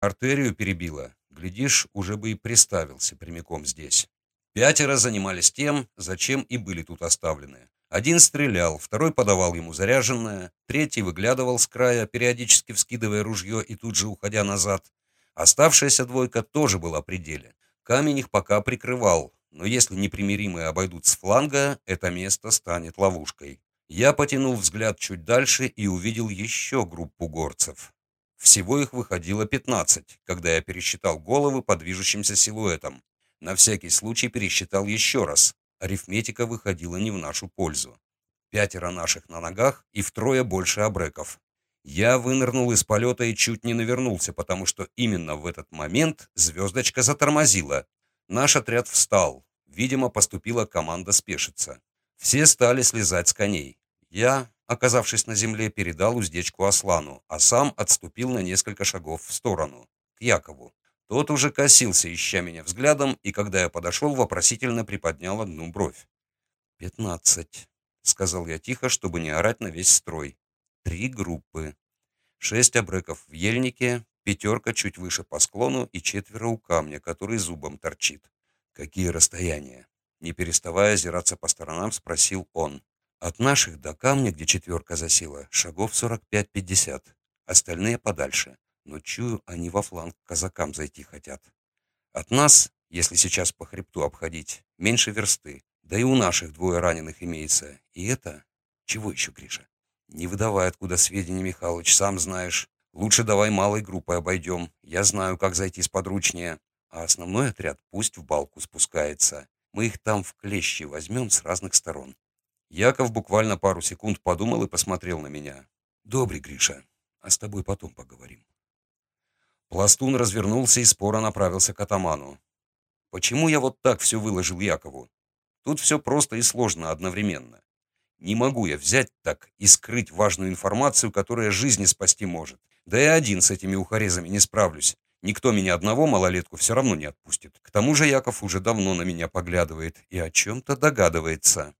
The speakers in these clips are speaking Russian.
Артерию перебило. Глядишь, уже бы и приставился прямиком здесь. Пятеро занимались тем, зачем и были тут оставлены. Один стрелял, второй подавал ему заряженное, третий выглядывал с края, периодически вскидывая ружье и тут же уходя назад. Оставшаяся двойка тоже была при деле. Камень их пока прикрывал, но если непримиримые обойдут с фланга, это место станет ловушкой. Я потянул взгляд чуть дальше и увидел еще группу горцев. Всего их выходило 15, когда я пересчитал головы по движущимся силуэтам. На всякий случай пересчитал еще раз. Арифметика выходила не в нашу пользу. Пятеро наших на ногах и втрое больше обреков. Я вынырнул из полета и чуть не навернулся, потому что именно в этот момент звездочка затормозила. Наш отряд встал. Видимо, поступила команда спешиться. Все стали слезать с коней. Я, оказавшись на земле, передал уздечку Аслану, а сам отступил на несколько шагов в сторону, к Якову. Тот уже косился, ища меня взглядом, и когда я подошел, вопросительно приподнял одну бровь. «Пятнадцать», — сказал я тихо, чтобы не орать на весь строй. «Три группы. Шесть обреков в ельнике, пятерка чуть выше по склону и четверо у камня, который зубом торчит. Какие расстояния?» Не переставая озираться по сторонам, спросил он. От наших до камня, где четверка засела, шагов 45-50. Остальные подальше. Но чую, они во фланг казакам зайти хотят. От нас, если сейчас по хребту обходить, меньше версты. Да и у наших двое раненых имеется. И это... Чего еще, Гриша? Не выдавай, откуда сведения, Михалыч, сам знаешь. Лучше давай малой группой обойдем. Я знаю, как зайти сподручнее. А основной отряд пусть в балку спускается. Мы их там в клещи возьмем с разных сторон. Яков буквально пару секунд подумал и посмотрел на меня. «Добрый, Гриша, а с тобой потом поговорим». Пластун развернулся и споро направился к атаману. «Почему я вот так все выложил Якову? Тут все просто и сложно одновременно. Не могу я взять так и скрыть важную информацию, которая жизни спасти может. Да и один с этими ухарезами не справлюсь. Никто меня одного малолетку все равно не отпустит. К тому же Яков уже давно на меня поглядывает и о чем-то догадывается.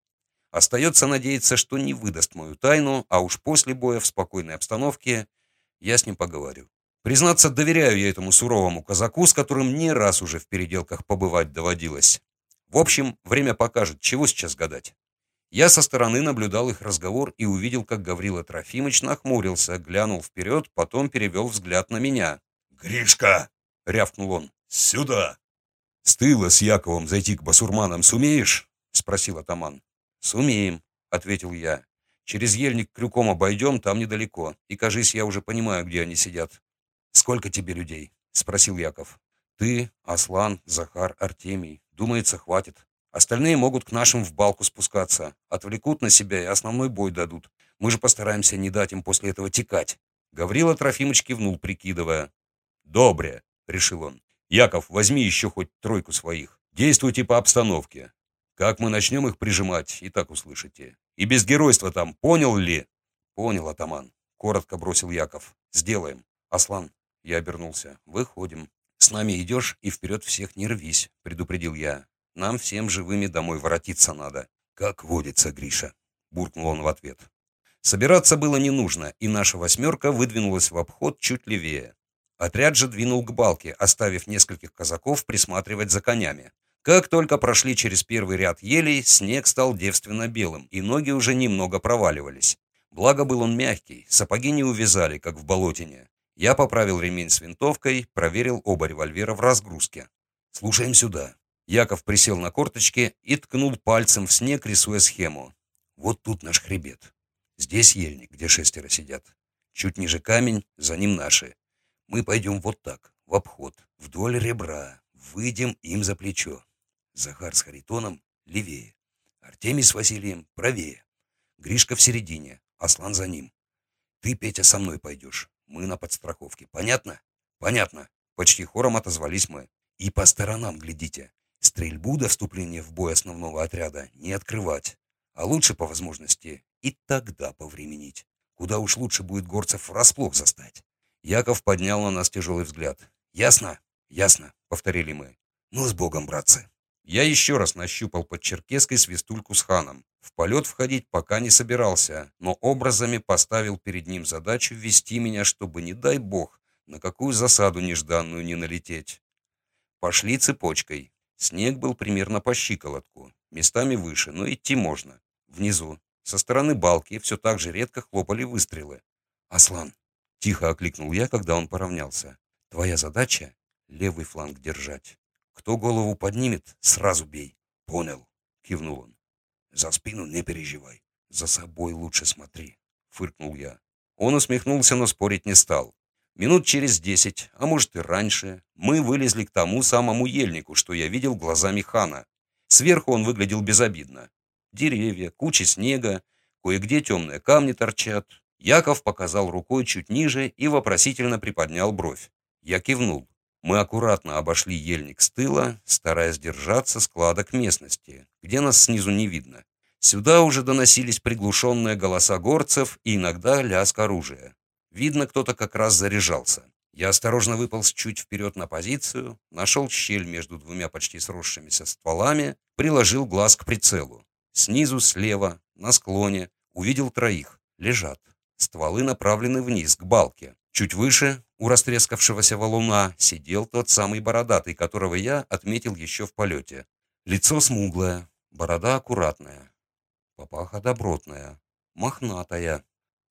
Остается надеяться, что не выдаст мою тайну, а уж после боя в спокойной обстановке я с ним поговорю. Признаться, доверяю я этому суровому казаку, с которым не раз уже в переделках побывать доводилось. В общем, время покажет, чего сейчас гадать. Я со стороны наблюдал их разговор и увидел, как Гаврила Трофимович нахмурился, глянул вперед, потом перевел взгляд на меня. «Гришка!» — рявкнул он. «Сюда!» «С тыла с Яковом зайти к басурманам сумеешь?» — спросил атаман. «Сумеем», — ответил я. «Через ельник крюком обойдем, там недалеко. И, кажись, я уже понимаю, где они сидят». «Сколько тебе людей?» — спросил Яков. «Ты, Аслан, Захар, Артемий. Думается, хватит. Остальные могут к нашим в балку спускаться. Отвлекут на себя и основной бой дадут. Мы же постараемся не дать им после этого текать». Гаврила Трофимыч кивнул, прикидывая. «Добре», — решил он. «Яков, возьми еще хоть тройку своих. Действуйте по обстановке. Как мы начнем их прижимать, и так услышите. И без геройства там, понял ли? Понял, атаман. Коротко бросил Яков. Сделаем. Аслан, я обернулся. Выходим. С нами идешь и вперед всех не рвись, предупредил я. Нам всем живыми домой воротиться надо. Как водится, Гриша. Буркнул он в ответ. Собираться было не нужно, и наша восьмерка выдвинулась в обход чуть левее. Отряд же двинул к балке, оставив нескольких казаков присматривать за конями. Как только прошли через первый ряд елей, снег стал девственно белым, и ноги уже немного проваливались. Благо был он мягкий, сапоги не увязали, как в болотине. Я поправил ремень с винтовкой, проверил оба револьвера в разгрузке. «Слушаем сюда». Яков присел на корточки и ткнул пальцем в снег, рисуя схему. «Вот тут наш хребет. Здесь ельник, где шестеро сидят. Чуть ниже камень, за ним наши. Мы пойдем вот так, в обход, вдоль ребра, выйдем им за плечо. Захар с Харитоном левее, Артемий с Василием правее, Гришка в середине, Аслан за ним. Ты, Петя, со мной пойдешь. Мы на подстраховке. Понятно? Понятно. Почти хором отозвались мы. И по сторонам глядите. Стрельбу до вступления в бой основного отряда не открывать. А лучше, по возможности, и тогда повременить. Куда уж лучше будет горцев врасплох застать. Яков поднял на нас тяжелый взгляд. «Ясно?» «Ясно», — повторили мы. «Ну, с Богом, братцы!» Я еще раз нащупал под черкеской свистульку с ханом. В полет входить пока не собирался, но образами поставил перед ним задачу ввести меня, чтобы, не дай бог, На какую засаду нежданную не налететь? Пошли цепочкой. Снег был примерно по щиколотку, местами выше, но идти можно. Внизу, со стороны балки, все так же редко хлопали выстрелы. «Аслан!» — тихо окликнул я, когда он поравнялся. «Твоя задача — левый фланг держать. Кто голову поднимет, сразу бей». «Понял», — кивнул он. «За спину не переживай. За собой лучше смотри», — фыркнул я. Он усмехнулся, но спорить не стал. Минут через десять, а может и раньше, мы вылезли к тому самому ельнику, что я видел глазами хана. Сверху он выглядел безобидно. Деревья, куча снега, кое-где темные камни торчат. Яков показал рукой чуть ниже и вопросительно приподнял бровь. Я кивнул. Мы аккуратно обошли ельник с тыла, стараясь держаться складок местности, где нас снизу не видно. Сюда уже доносились приглушенные голоса горцев и иногда лязг оружия. Видно, кто-то как раз заряжался. Я осторожно выполз чуть вперед на позицию, нашел щель между двумя почти сросшимися стволами, приложил глаз к прицелу. Снизу, слева, на склоне, увидел троих. Лежат. Стволы направлены вниз, к балке. Чуть выше, у растрескавшегося валуна, сидел тот самый бородатый, которого я отметил еще в полете. Лицо смуглое, борода аккуратная, папаха добротная, мохнатая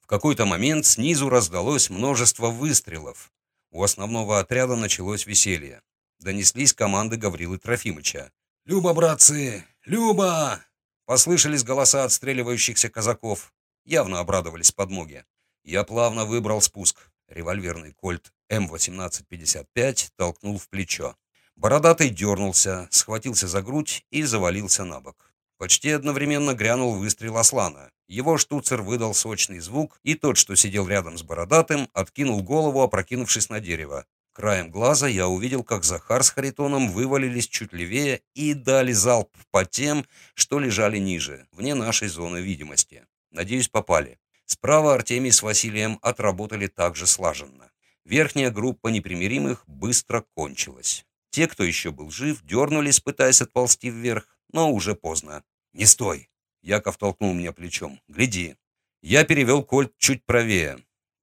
какой-то момент снизу раздалось множество выстрелов. У основного отряда началось веселье. Донеслись команды Гаврилы Трофимыча. «Люба, братцы! Люба!» Послышались голоса отстреливающихся казаков. Явно обрадовались подмоге. Я плавно выбрал спуск. Револьверный кольт М1855 толкнул в плечо. Бородатый дернулся, схватился за грудь и завалился на бок. Почти одновременно грянул выстрел Аслана. Его штуцер выдал сочный звук, и тот, что сидел рядом с бородатым, откинул голову, опрокинувшись на дерево. Краем глаза я увидел, как Захар с Харитоном вывалились чуть левее и дали залп по тем, что лежали ниже, вне нашей зоны видимости. Надеюсь, попали. Справа Артемий с Василием отработали так же слаженно. Верхняя группа непримиримых быстро кончилась. Те, кто еще был жив, дернулись, пытаясь отползти вверх, но уже поздно. «Не стой!» Яков толкнул меня плечом. «Гляди!» Я перевел кольт чуть правее.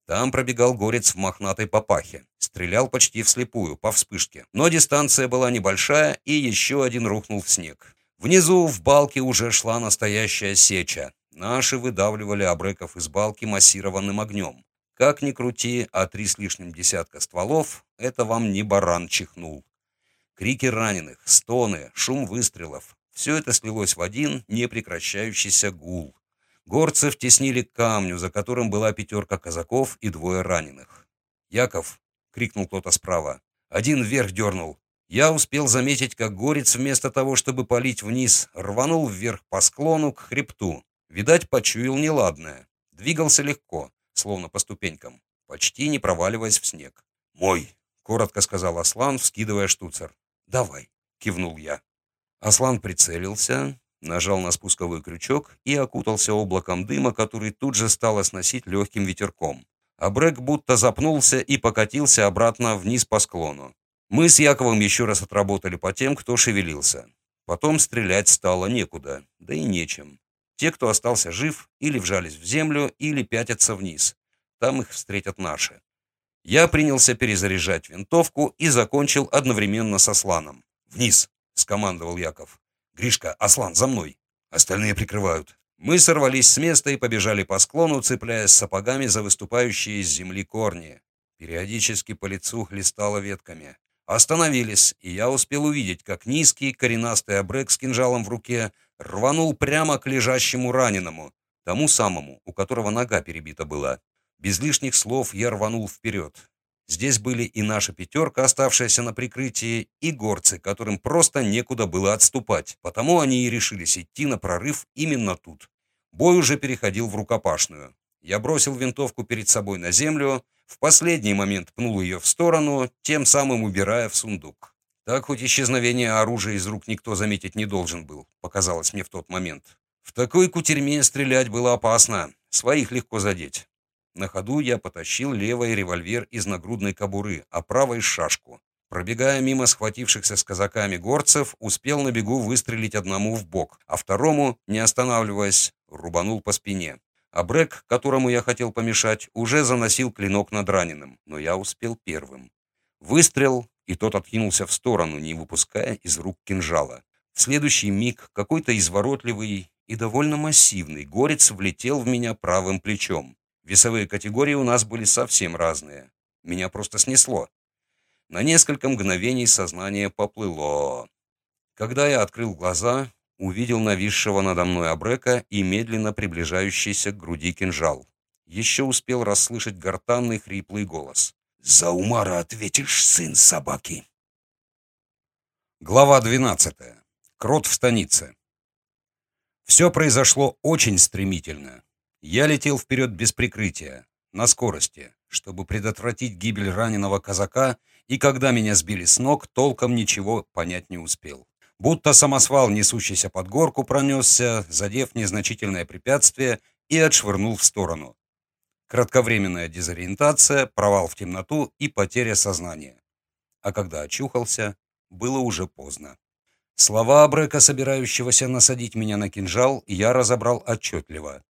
Там пробегал горец в мохнатой папахе. Стрелял почти вслепую, по вспышке. Но дистанция была небольшая, и еще один рухнул в снег. Внизу в балке уже шла настоящая сеча. Наши выдавливали обреков из балки массированным огнем. Как ни крути, а три с лишним десятка стволов — это вам не баран чихнул. Крики раненых, стоны, шум выстрелов. Все это слилось в один непрекращающийся гул. Горцев теснили к камню, за которым была пятерка казаков и двое раненых. «Яков!» — крикнул кто-то справа. Один вверх дернул. Я успел заметить, как горец вместо того, чтобы палить вниз, рванул вверх по склону к хребту. Видать, почуял неладное. Двигался легко, словно по ступенькам, почти не проваливаясь в снег. «Мой!» — коротко сказал Аслан, вскидывая штуцер. «Давай!» — кивнул я. Аслан прицелился, нажал на спусковой крючок и окутался облаком дыма, который тут же стало сносить легким ветерком. А Брэк будто запнулся и покатился обратно вниз по склону. Мы с Яковом еще раз отработали по тем, кто шевелился. Потом стрелять стало некуда, да и нечем. Те, кто остался жив, или вжались в землю, или пятятся вниз. Там их встретят наши. Я принялся перезаряжать винтовку и закончил одновременно со Сланом. «Вниз!» — скомандовал Яков. «Гришка, Аслан, за мной!» Остальные прикрывают. Мы сорвались с места и побежали по склону, цепляясь сапогами за выступающие из земли корни. Периодически по лицу хлестало ветками. Остановились, и я успел увидеть, как низкий коренастый обрек с кинжалом в руке рванул прямо к лежащему раненому, тому самому, у которого нога перебита была. Без лишних слов я рванул вперед. Здесь были и наша пятерка, оставшаяся на прикрытии, и горцы, которым просто некуда было отступать. Потому они и решились идти на прорыв именно тут. Бой уже переходил в рукопашную. Я бросил винтовку перед собой на землю, в последний момент пнул ее в сторону, тем самым убирая в сундук. Так хоть исчезновение оружия из рук никто заметить не должен был, показалось мне в тот момент. В такой кутерьме стрелять было опасно, своих легко задеть. На ходу я потащил левый револьвер из нагрудной кобуры, а правой — шашку. Пробегая мимо схватившихся с казаками горцев, успел на бегу выстрелить одному в бок, а второму, не останавливаясь, рубанул по спине. А Брэк, которому я хотел помешать, уже заносил клинок над раненым, но я успел первым. Выстрел, и тот откинулся в сторону, не выпуская из рук кинжала. В следующий миг какой-то изворотливый и довольно массивный горец влетел в меня правым плечом. Весовые категории у нас были совсем разные. Меня просто снесло. На несколько мгновений сознание поплыло. Когда я открыл глаза, увидел нависшего надо мной Абрека и медленно приближающийся к груди кинжал. Еще успел расслышать гортанный хриплый голос. «За Умара ответишь, сын собаки!» Глава 12. Крот в станице. Все произошло очень стремительно. Я летел вперед без прикрытия, на скорости, чтобы предотвратить гибель раненого казака, и когда меня сбили с ног, толком ничего понять не успел. Будто самосвал, несущийся под горку, пронесся, задев незначительное препятствие и отшвырнул в сторону. Кратковременная дезориентация, провал в темноту и потеря сознания. А когда очухался, было уже поздно. Слова Абрека, собирающегося насадить меня на кинжал, я разобрал отчетливо.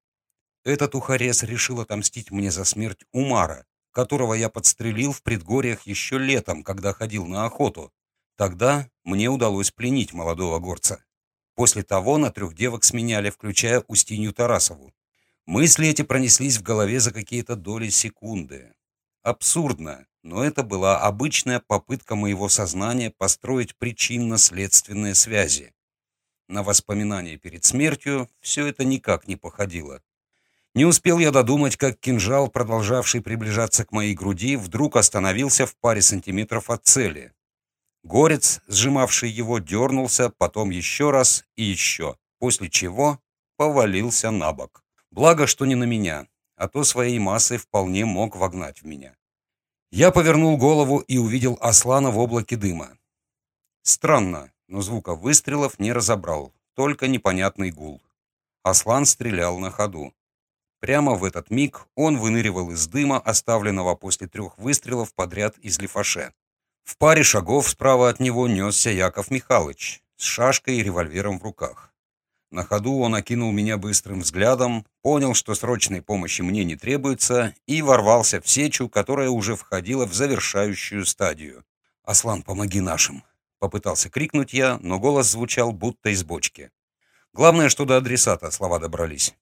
Этот ухарес решил отомстить мне за смерть Умара, которого я подстрелил в предгорьях еще летом, когда ходил на охоту. Тогда мне удалось пленить молодого горца. После того на трех девок сменяли, включая Устинью Тарасову. Мысли эти пронеслись в голове за какие-то доли секунды. Абсурдно, но это была обычная попытка моего сознания построить причинно-следственные связи. На воспоминания перед смертью все это никак не походило. Не успел я додумать, как кинжал, продолжавший приближаться к моей груди, вдруг остановился в паре сантиметров от цели. Горец, сжимавший его, дернулся, потом еще раз и еще, после чего повалился на бок. Благо, что не на меня, а то своей массой вполне мог вогнать в меня. Я повернул голову и увидел Аслана в облаке дыма. Странно, но звука выстрелов не разобрал, только непонятный гул. Аслан стрелял на ходу. Прямо в этот миг он выныривал из дыма, оставленного после трех выстрелов подряд из лифаше. В паре шагов справа от него несся Яков Михайлович с шашкой и револьвером в руках. На ходу он окинул меня быстрым взглядом, понял, что срочной помощи мне не требуется, и ворвался в сечу, которая уже входила в завершающую стадию. «Аслан, помоги нашим!» — попытался крикнуть я, но голос звучал будто из бочки. Главное, что до адресата слова добрались.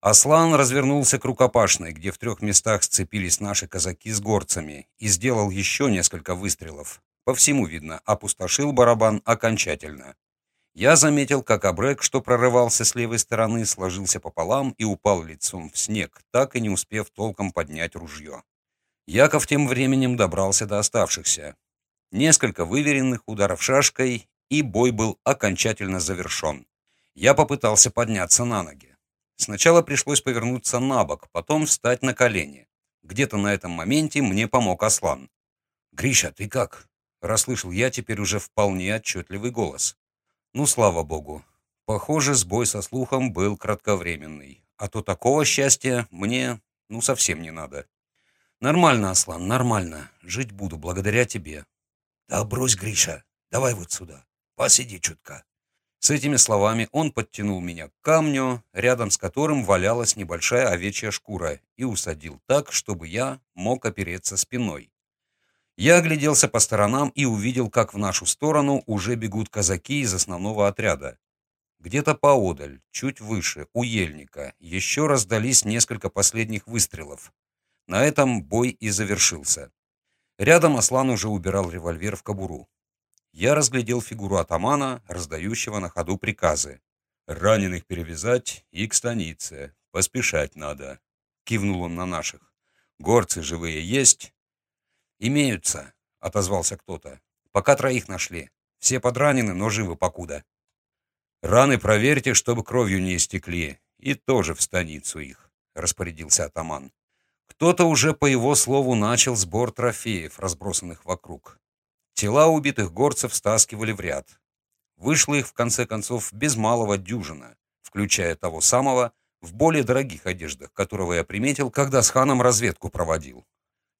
Аслан развернулся к рукопашной, где в трех местах сцепились наши казаки с горцами, и сделал еще несколько выстрелов. По всему видно, опустошил барабан окончательно. Я заметил, как Абрек, что прорывался с левой стороны, сложился пополам и упал лицом в снег, так и не успев толком поднять ружье. Яков тем временем добрался до оставшихся. Несколько выверенных ударов шашкой, и бой был окончательно завершен. Я попытался подняться на ноги. Сначала пришлось повернуться на бок, потом встать на колени. Где-то на этом моменте мне помог Аслан. «Гриша, ты как?» — расслышал я теперь уже вполне отчетливый голос. Ну, слава богу. Похоже, сбой со слухом был кратковременный. А то такого счастья мне, ну, совсем не надо. Нормально, Аслан, нормально. Жить буду благодаря тебе. Да брось, Гриша, давай вот сюда. Посиди чутка. С этими словами он подтянул меня к камню, рядом с которым валялась небольшая овечья шкура, и усадил так, чтобы я мог опереться спиной. Я огляделся по сторонам и увидел, как в нашу сторону уже бегут казаки из основного отряда. Где-то поодаль, чуть выше, у ельника, еще раздались несколько последних выстрелов. На этом бой и завершился. Рядом Аслан уже убирал револьвер в кобуру я разглядел фигуру атамана, раздающего на ходу приказы. «Раненых перевязать и к станице. Поспешать надо», — кивнул он на наших. «Горцы живые есть?» «Имеются», — отозвался кто-то. «Пока троих нашли. Все подранены, но живы покуда». «Раны проверьте, чтобы кровью не истекли, и тоже в станицу их», — распорядился атаман. Кто-то уже, по его слову, начал сбор трофеев, разбросанных вокруг. Тела убитых горцев стаскивали в ряд. Вышло их, в конце концов, без малого дюжина, включая того самого, в более дорогих одеждах, которого я приметил, когда с ханом разведку проводил.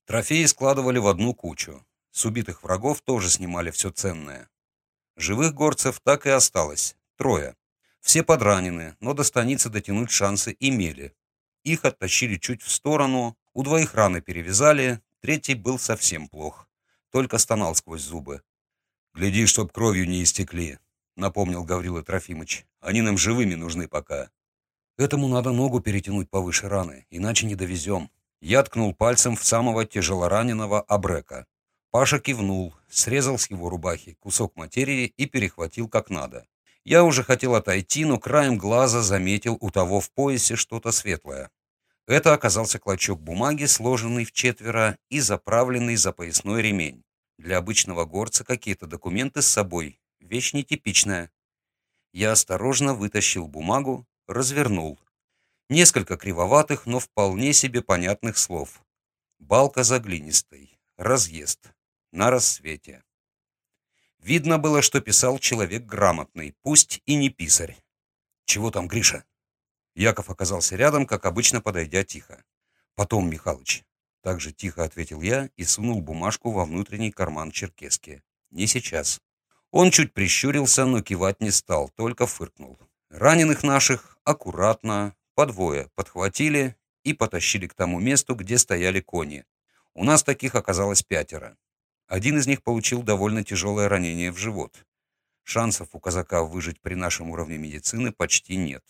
Трофеи складывали в одну кучу. С убитых врагов тоже снимали все ценное. Живых горцев так и осталось. Трое. Все подранены, но до станицы дотянуть шансы имели. Их оттащили чуть в сторону, у двоих раны перевязали, третий был совсем плох, только стонал сквозь зубы. «Гляди, чтоб кровью не истекли», — напомнил Гаврила Трофимыч. «Они нам живыми нужны пока». «Этому надо ногу перетянуть повыше раны, иначе не довезем». Я ткнул пальцем в самого тяжелораненого Абрека. Паша кивнул, срезал с его рубахи кусок материи и перехватил как надо. Я уже хотел отойти, но краем глаза заметил у того в поясе что-то светлое. Это оказался клочок бумаги, сложенный в четверо и заправленный за поясной ремень. Для обычного горца какие-то документы с собой. Вещь нетипичная. Я осторожно вытащил бумагу, развернул. Несколько кривоватых, но вполне себе понятных слов. Балка заглинистой. Разъезд. На рассвете. Видно было, что писал человек грамотный, пусть и не писарь. «Чего там, Гриша?» Яков оказался рядом, как обычно, подойдя тихо. «Потом, Михалыч, также тихо ответил я и сунул бумажку во внутренний карман черкески. Не сейчас. Он чуть прищурился, но кивать не стал, только фыркнул. Раненых наших аккуратно, по двое, подхватили и потащили к тому месту, где стояли кони. У нас таких оказалось пятеро. Один из них получил довольно тяжелое ранение в живот. Шансов у казака выжить при нашем уровне медицины почти нет.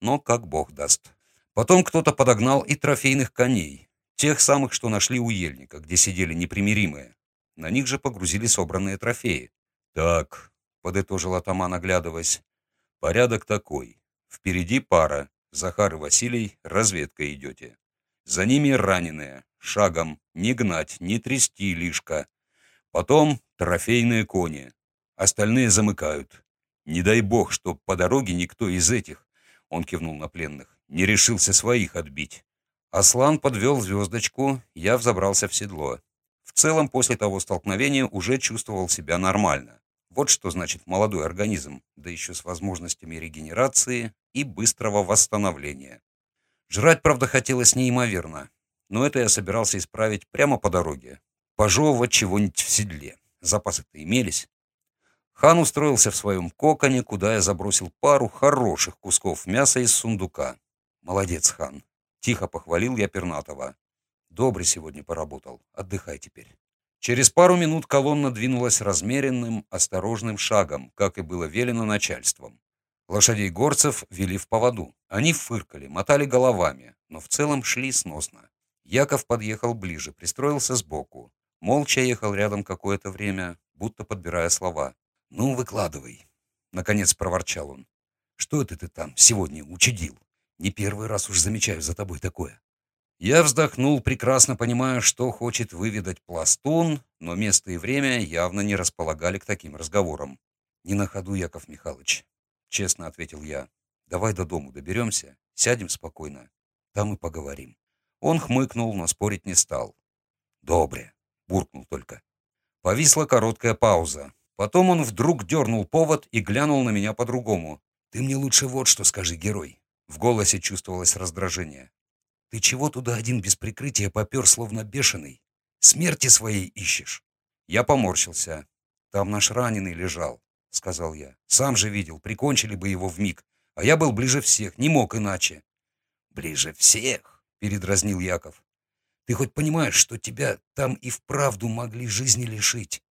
Но как бог даст. Потом кто-то подогнал и трофейных коней. Тех самых, что нашли у ельника, где сидели непримиримые. На них же погрузили собранные трофеи. «Так», — подытожил атаман, оглядываясь, — «порядок такой. Впереди пара. Захар и Василий, разведка идете. За ними раненые. Шагом не гнать, не трясти лишка. Потом трофейные кони. Остальные замыкают. Не дай бог, чтоб по дороге никто из этих, он кивнул на пленных, не решился своих отбить. Аслан подвел звездочку, я взобрался в седло. В целом, после того столкновения уже чувствовал себя нормально. Вот что значит молодой организм, да еще с возможностями регенерации и быстрого восстановления. Жрать, правда, хотелось неимоверно, но это я собирался исправить прямо по дороге. Пожевывать чего-нибудь в седле. Запасы-то имелись. Хан устроился в своем коконе, куда я забросил пару хороших кусков мяса из сундука. Молодец, хан. Тихо похвалил я Пернатова. Добрый сегодня поработал. Отдыхай теперь. Через пару минут колонна двинулась размеренным, осторожным шагом, как и было велено начальством. Лошадей горцев вели в поводу. Они фыркали, мотали головами, но в целом шли сносно. Яков подъехал ближе, пристроился сбоку. Молча ехал рядом какое-то время, будто подбирая слова. «Ну, выкладывай», — наконец проворчал он. «Что это ты там сегодня учудил?» Не первый раз уж замечаю за тобой такое. Я вздохнул, прекрасно понимая, что хочет выведать пластун, но место и время явно не располагали к таким разговорам. «Не на ходу, Яков Михайлович», — честно ответил я. «Давай до дому доберемся, сядем спокойно, там и поговорим». Он хмыкнул, но спорить не стал. «Добре», — буркнул только. Повисла короткая пауза. Потом он вдруг дернул повод и глянул на меня по-другому. «Ты мне лучше вот что скажи, герой. В голосе чувствовалось раздражение. «Ты чего туда один без прикрытия попер, словно бешеный? Смерти своей ищешь?» Я поморщился. «Там наш раненый лежал», — сказал я. «Сам же видел, прикончили бы его в миг, а я был ближе всех, не мог иначе». «Ближе всех?» — передразнил Яков. «Ты хоть понимаешь, что тебя там и вправду могли жизни лишить?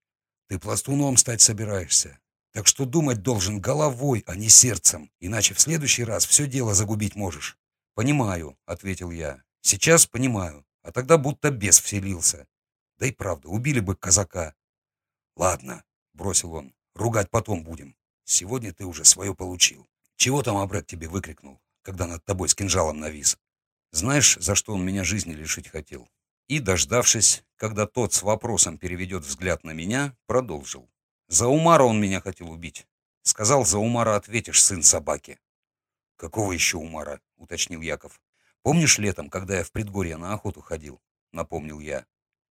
Ты пластуном стать собираешься, так что думать должен головой, а не сердцем, иначе в следующий раз все дело загубить можешь. «Понимаю», — ответил я. «Сейчас понимаю, а тогда будто бес вселился. Да и правда, убили бы казака». «Ладно», — бросил он, — «ругать потом будем. Сегодня ты уже свое получил. Чего там обрат тебе выкрикнул, когда над тобой с кинжалом навис? Знаешь, за что он меня жизни лишить хотел?» И, дождавшись, когда тот с вопросом переведет взгляд на меня, продолжил. За Умара он меня хотел убить. Сказал, за Умара ответишь, сын собаки. Какого еще Умара? Уточнил Яков. Помнишь летом, когда я в предгорье на охоту ходил? Напомнил я.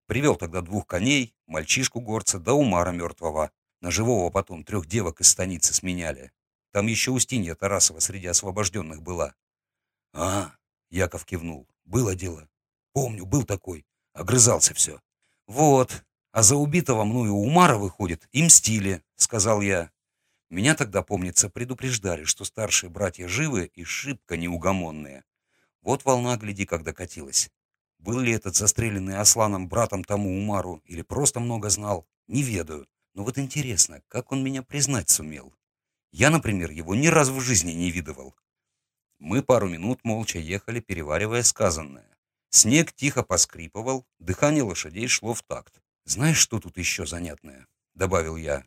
Привел тогда двух коней, мальчишку горца да Умара мертвого. На живого потом трех девок из станицы сменяли. Там еще Устинья Тарасова среди освобожденных была. А, Яков кивнул. Было дело. Помню, был такой. Огрызался все. Вот, а за убитого мною Умара, выходит, и мстили, сказал я. Меня тогда, помнится, предупреждали, что старшие братья живы и шибко неугомонные. Вот волна, гляди, когда катилась. Был ли этот застреленный Асланом братом тому Умару или просто много знал, не ведаю. Но вот интересно, как он меня признать сумел? Я, например, его ни разу в жизни не видывал. Мы пару минут молча ехали, переваривая сказанное. Снег тихо поскрипывал, дыхание лошадей шло в такт. «Знаешь, что тут еще занятное?» — добавил я.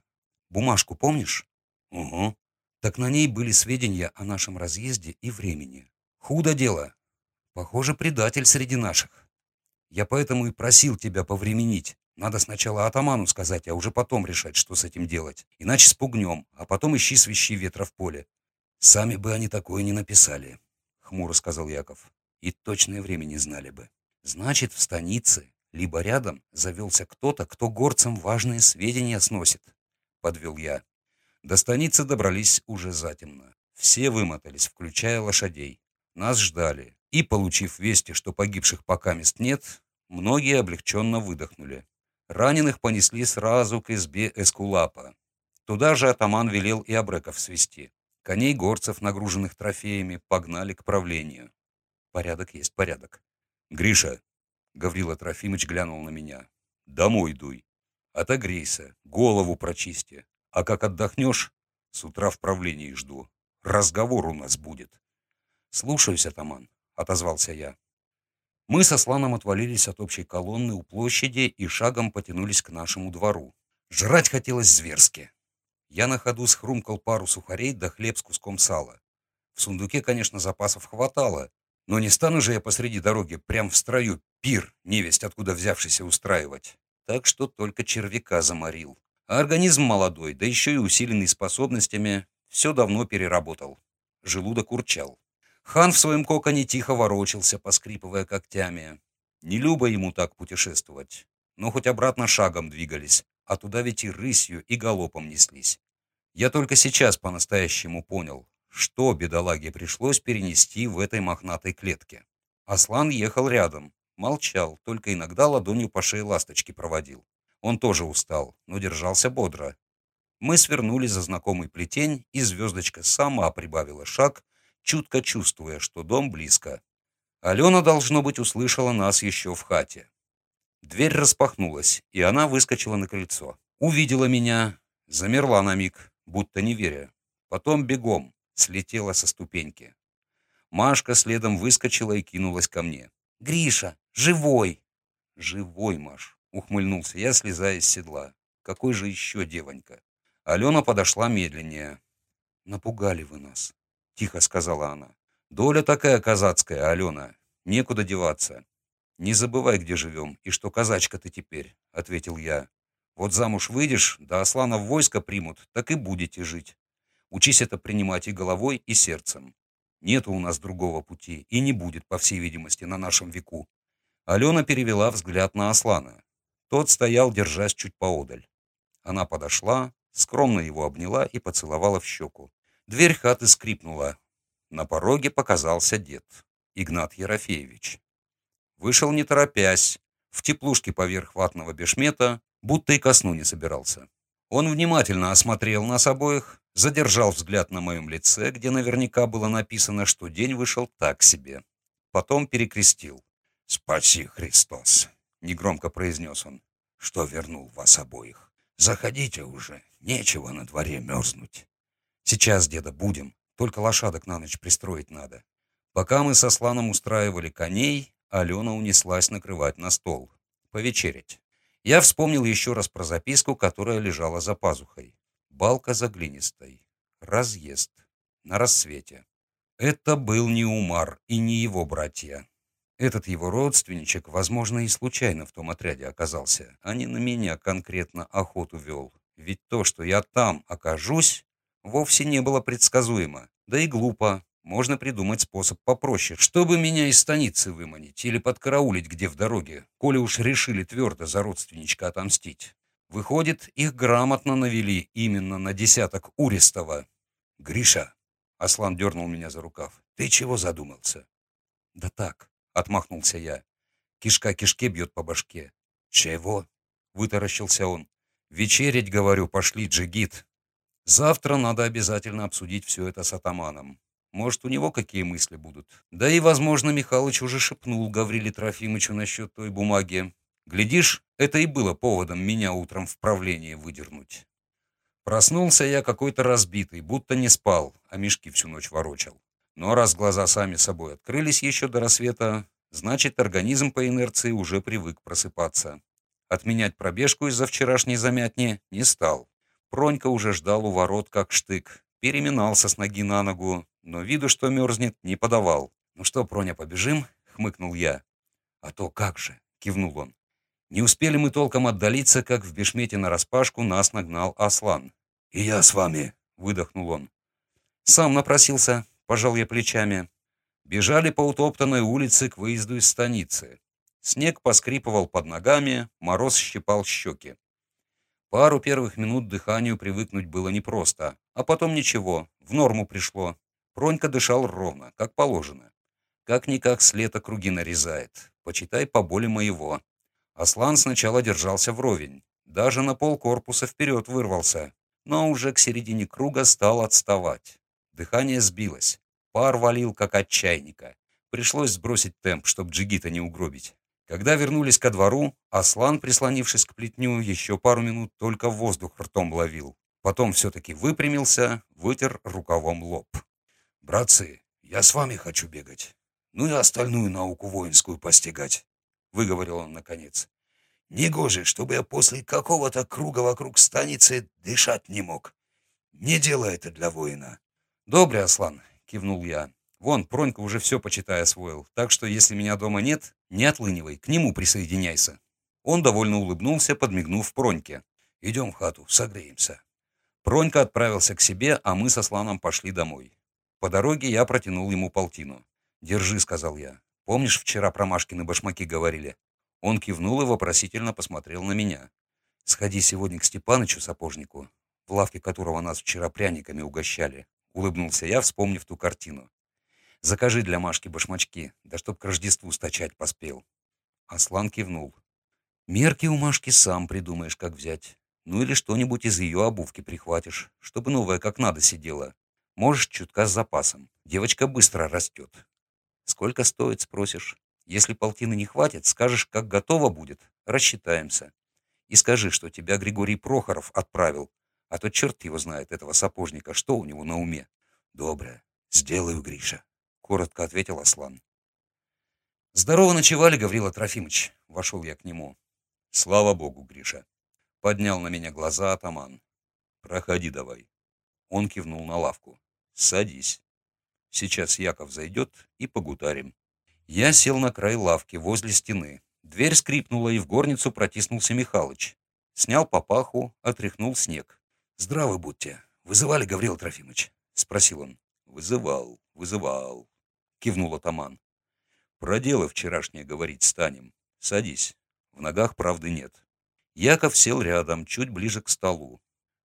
«Бумажку помнишь?» «Угу». Так на ней были сведения о нашем разъезде и времени. Худо дело. Похоже, предатель среди наших. Я поэтому и просил тебя повременить. Надо сначала атаману сказать, а уже потом решать, что с этим делать. Иначе спугнем, а потом ищи свищи ветра в поле. Сами бы они такое не написали, — хмуро сказал Яков. И точное время не знали бы. Значит, в станице, либо рядом, завелся кто-то, кто горцам важные сведения сносит, — подвел я. До станицы добрались уже затемно. Все вымотались, включая лошадей. Нас ждали, и, получив вести, что погибших пока мест нет, многие облегченно выдохнули. Раненых понесли сразу к избе Эскулапа. Туда же атаман велел и обреков свести. Коней горцев, нагруженных трофеями, погнали к правлению. Порядок есть порядок. «Гриша!» — Гаврила Трофимыч глянул на меня. «Домой дуй. Отогрейся, голову прочисти. А как отдохнешь, с утра в правлении жду. Разговор у нас будет». «Слушаюсь, атаман», — отозвался я. Мы со Сланом отвалились от общей колонны у площади и шагом потянулись к нашему двору. Жрать хотелось зверски. Я на ходу схрумкал пару сухарей да хлеб с куском сала. В сундуке, конечно, запасов хватало, но не стану же я посреди дороги прям в строю пир, невесть откуда взявшийся устраивать. Так что только червяка заморил. А организм молодой, да еще и усиленный способностями, все давно переработал. Желудок урчал. Хан в своем коконе тихо ворочался, поскрипывая когтями. Не любо ему так путешествовать. Но хоть обратно шагом двигались, а туда ведь и рысью, и галопом неслись. Я только сейчас по-настоящему понял, что бедолаге пришлось перенести в этой мохнатой клетке. Аслан ехал рядом, молчал, только иногда ладонью по шее ласточки проводил. Он тоже устал, но держался бодро. Мы свернули за знакомый плетень, и звездочка сама прибавила шаг, чутко чувствуя, что дом близко. Алена, должно быть, услышала нас еще в хате. Дверь распахнулась, и она выскочила на крыльцо. Увидела меня, замерла на миг, будто не веря. Потом бегом слетела со ступеньки. Машка следом выскочила и кинулась ко мне. «Гриша, живой!» «Живой, Маш!» — ухмыльнулся я, слезая с седла. «Какой же еще девонька?» Алена подошла медленнее. «Напугали вы нас», — тихо сказала она. «Доля такая казацкая, Алена. Некуда деваться. Не забывай, где живем, и что казачка ты теперь», — ответил я. «Вот замуж выйдешь, да Аслана в войско примут, так и будете жить. Учись это принимать и головой, и сердцем. Нету у нас другого пути, и не будет, по всей видимости, на нашем веку». Алена перевела взгляд на Аслана. Тот стоял, держась чуть поодаль. Она подошла, скромно его обняла и поцеловала в щеку. Дверь хаты скрипнула. На пороге показался дед, Игнат Ерофеевич. Вышел не торопясь, в теплушке поверх ватного бешмета, будто и ко сну не собирался. Он внимательно осмотрел нас обоих, задержал взгляд на моем лице, где наверняка было написано, что день вышел так себе. Потом перекрестил. «Спаси, Христос!» — негромко произнес он. «Что вернул вас обоих? Заходите уже, нечего на дворе мерзнуть». Сейчас, деда, будем. Только лошадок на ночь пристроить надо. Пока мы со Сланом устраивали коней, Алена унеслась накрывать на стол. Повечерить. Я вспомнил еще раз про записку, которая лежала за пазухой. Балка за глинистой. Разъезд. На рассвете. Это был не Умар и не его братья. Этот его родственничек, возможно, и случайно в том отряде оказался, а не на меня конкретно охоту вел. Ведь то, что я там окажусь, вовсе не было предсказуемо. Да и глупо. Можно придумать способ попроще, чтобы меня из станицы выманить или подкараулить где в дороге, коли уж решили твердо за родственничка отомстить. Выходит, их грамотно навели именно на десяток Уристова. «Гриша!» — Аслан дернул меня за рукав. «Ты чего задумался?» «Да так», — отмахнулся я. «Кишка кишке бьет по башке». «Чего?» — вытаращился он. «Вечерить, говорю, пошли, джигит. Завтра надо обязательно обсудить все это с атаманом. Может, у него какие мысли будут. Да и, возможно, Михалыч уже шепнул Гавриле Трофимовичу насчет той бумаги. Глядишь, это и было поводом меня утром в правление выдернуть. Проснулся я какой-то разбитый, будто не спал, а мешки всю ночь ворочал. Но раз глаза сами собой открылись еще до рассвета, значит, организм по инерции уже привык просыпаться. Отменять пробежку из-за вчерашней замятни не стал. Пронька уже ждал у ворот как штык, переминался с ноги на ногу, но виду, что мерзнет, не подавал. «Ну что, Проня, побежим?» — хмыкнул я. «А то как же!» — кивнул он. Не успели мы толком отдалиться, как в бешмете нараспашку нас нагнал Аслан. «И я с вами!» — выдохнул он. «Сам напросился», — пожал я плечами. Бежали по утоптанной улице к выезду из станицы. Снег поскрипывал под ногами, мороз щипал щеки. Пару первых минут дыханию привыкнуть было непросто, а потом ничего, в норму пришло. Пронька дышал ровно, как положено. Как-никак с лета круги нарезает, почитай по боли моего. Аслан сначала держался вровень, даже на пол корпуса вперед вырвался, но уже к середине круга стал отставать. Дыхание сбилось. Пар валил, как от чайника. Пришлось сбросить темп, чтобы джигита не угробить. Когда вернулись ко двору, Аслан, прислонившись к плетню, еще пару минут только воздух ртом ловил. Потом все-таки выпрямился, вытер рукавом лоб. «Братцы, я с вами хочу бегать. Ну и остальную науку воинскую постигать», — выговорил он наконец. «Негоже, чтобы я после какого-то круга вокруг станицы дышать не мог. Не дело это для воина». «Добрый, Аслан», — кивнул я. «Вон, Пронька уже все, почитай, освоил. Так что, если меня дома нет, не отлынивай, к нему присоединяйся». Он довольно улыбнулся, подмигнув Проньке. «Идем в хату, согреемся». Пронька отправился к себе, а мы со Сланом пошли домой. По дороге я протянул ему полтину. «Держи», — сказал я. «Помнишь, вчера про Машкины башмаки говорили?» Он кивнул и вопросительно посмотрел на меня. «Сходи сегодня к Степанычу, сапожнику, в лавке которого нас вчера пряниками угощали. Улыбнулся я, вспомнив ту картину. Закажи для Машки башмачки, да чтоб к Рождеству стачать поспел. Аслан кивнул. Мерки у Машки сам придумаешь, как взять. Ну или что-нибудь из ее обувки прихватишь, чтобы новая как надо сидела. Можешь чутка с запасом. Девочка быстро растет. Сколько стоит, спросишь. Если полтины не хватит, скажешь, как готово будет, рассчитаемся. И скажи, что тебя Григорий Прохоров отправил, а то черт его знает, этого сапожника, что у него на уме. Доброе. Сделаю, Гриша. Коротко ответил Аслан. Здорово ночевали, Гаврила Трофимович. Вошел я к нему. Слава богу, Гриша. Поднял на меня глаза атаман. Проходи давай. Он кивнул на лавку. Садись. Сейчас Яков зайдет и погутарим. Я сел на край лавки возле стены. Дверь скрипнула, и в горницу протиснулся Михалыч. Снял папаху, отряхнул снег. «Здравы будьте. Вызывали, Гаврил Трофимович?» — спросил он. «Вызывал, вызывал», — кивнул атаман. «Про дело вчерашнее говорить станем. Садись. В ногах правды нет». Яков сел рядом, чуть ближе к столу.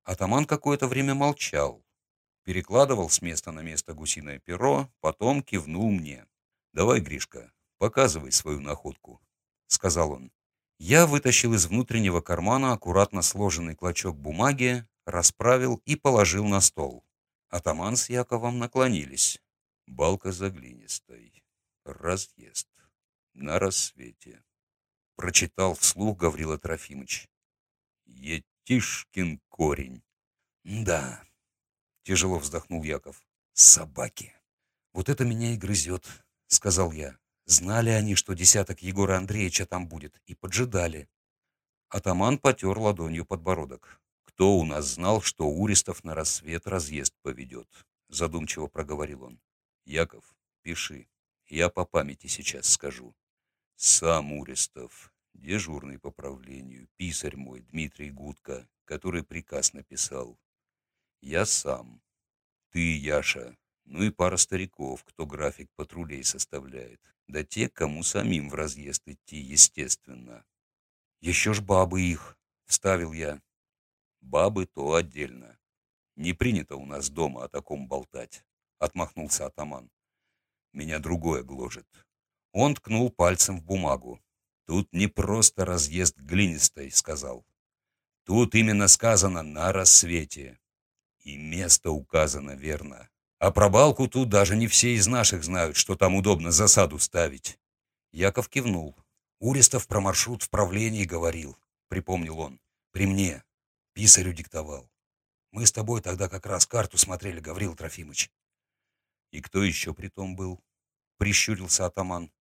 Атаман какое-то время молчал. Перекладывал с места на место гусиное перо, потом кивнул мне. «Давай, Гришка, показывай свою находку», — сказал он. Я вытащил из внутреннего кармана аккуратно сложенный клочок бумаги, расправил и положил на стол. Атаман с Яковом наклонились. Балка заглинистой. Разъезд. На рассвете. Прочитал вслух Гаврила Трофимович. Етишкин корень. Да. Тяжело вздохнул Яков. Собаки. Вот это меня и грызет, сказал я. Знали они, что десяток Егора Андреевича там будет, и поджидали. Атаман потер ладонью подбородок. «Кто у нас знал, что Уристов на рассвет разъезд поведет?» Задумчиво проговорил он. «Яков, пиши. Я по памяти сейчас скажу. Сам Уристов, дежурный по правлению, писарь мой, Дмитрий Гудко, который приказ написал. Я сам. Ты, Яша, ну и пара стариков, кто график патрулей составляет. Да те, кому самим в разъезд идти, естественно. Еще ж бабы их, вставил я. Бабы то отдельно. Не принято у нас дома о таком болтать, отмахнулся атаман. Меня другое гложет. Он ткнул пальцем в бумагу. Тут не просто разъезд глинистой, сказал. Тут именно сказано «на рассвете». И место указано верно. А про балку тут даже не все из наших знают, что там удобно засаду ставить. Яков кивнул. Уристов про маршрут в правлении говорил, припомнил он. При мне. Писарю диктовал. Мы с тобой тогда как раз карту смотрели, Гаврил Трофимыч. И кто еще при том был? Прищурился атаман.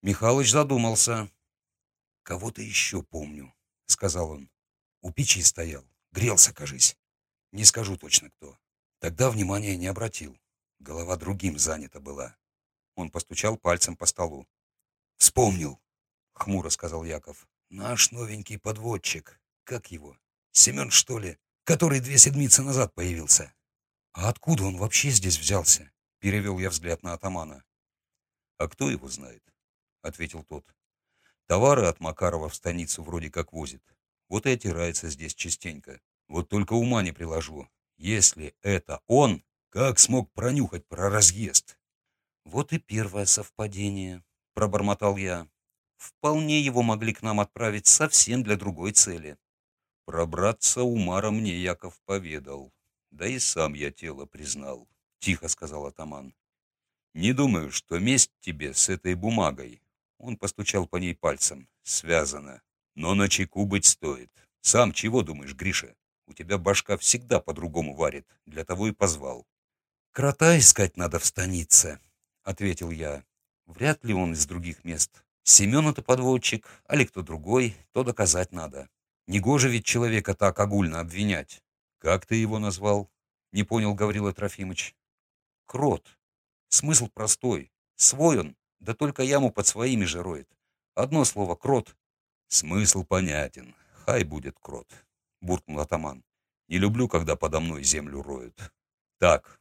Михалыч задумался. Кого-то еще помню, сказал он. У печи стоял. Грелся, кажись. Не скажу точно кто. Тогда внимания не обратил. Голова другим занята была. Он постучал пальцем по столу. «Вспомнил», — хмуро сказал Яков. «Наш новенький подводчик. Как его? Семен, что ли? Который две седмицы назад появился». «А откуда он вообще здесь взялся?» — перевел я взгляд на атамана. «А кто его знает?» — ответил тот. «Товары от Макарова в станицу вроде как возит. Вот и отирается здесь частенько. Вот только ума не приложу. Если это он, как смог пронюхать про разъезд? Вот и первое совпадение, пробормотал я. Вполне его могли к нам отправить совсем для другой цели. Пробраться Умара мне Яков поведал. Да и сам я тело признал, тихо сказал атаман. Не думаю, что месть тебе с этой бумагой. Он постучал по ней пальцем. Связано. Но на чеку быть стоит. Сам чего думаешь, Гриша? У тебя башка всегда по-другому варит. Для того и позвал. «Крота искать надо в станице», — ответил я. «Вряд ли он из других мест. Семен это подводчик, а ли кто другой, то доказать надо. Негоже ведь человека так огульно обвинять». «Как ты его назвал?» — не понял Гаврила Трофимыч. «Крот. Смысл простой. Свой он, да только яму под своими же роет. Одно слово — крот». «Смысл понятен. Хай будет крот буркнул атаман. «Не люблю, когда подо мной землю роют. Так».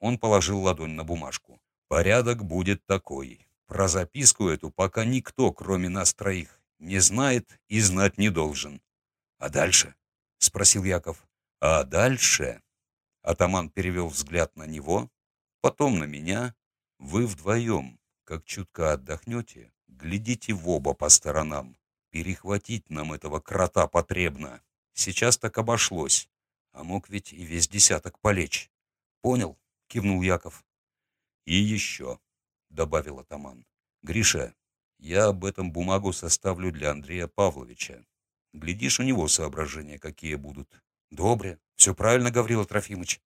Он положил ладонь на бумажку. «Порядок будет такой. Про записку эту пока никто, кроме нас троих, не знает и знать не должен». «А дальше?» — спросил Яков. «А дальше?» Атаман перевел взгляд на него, потом на меня. «Вы вдвоем, как чутко отдохнете, глядите в оба по сторонам. Перехватить нам этого крота потребно». Сейчас так обошлось, а мог ведь и весь десяток полечь. Понял, кивнул Яков. И еще, добавил атаман. Гриша, я об этом бумагу составлю для Андрея Павловича. Глядишь, у него соображения какие будут. Добре, все правильно, Гаврила Трофимыч.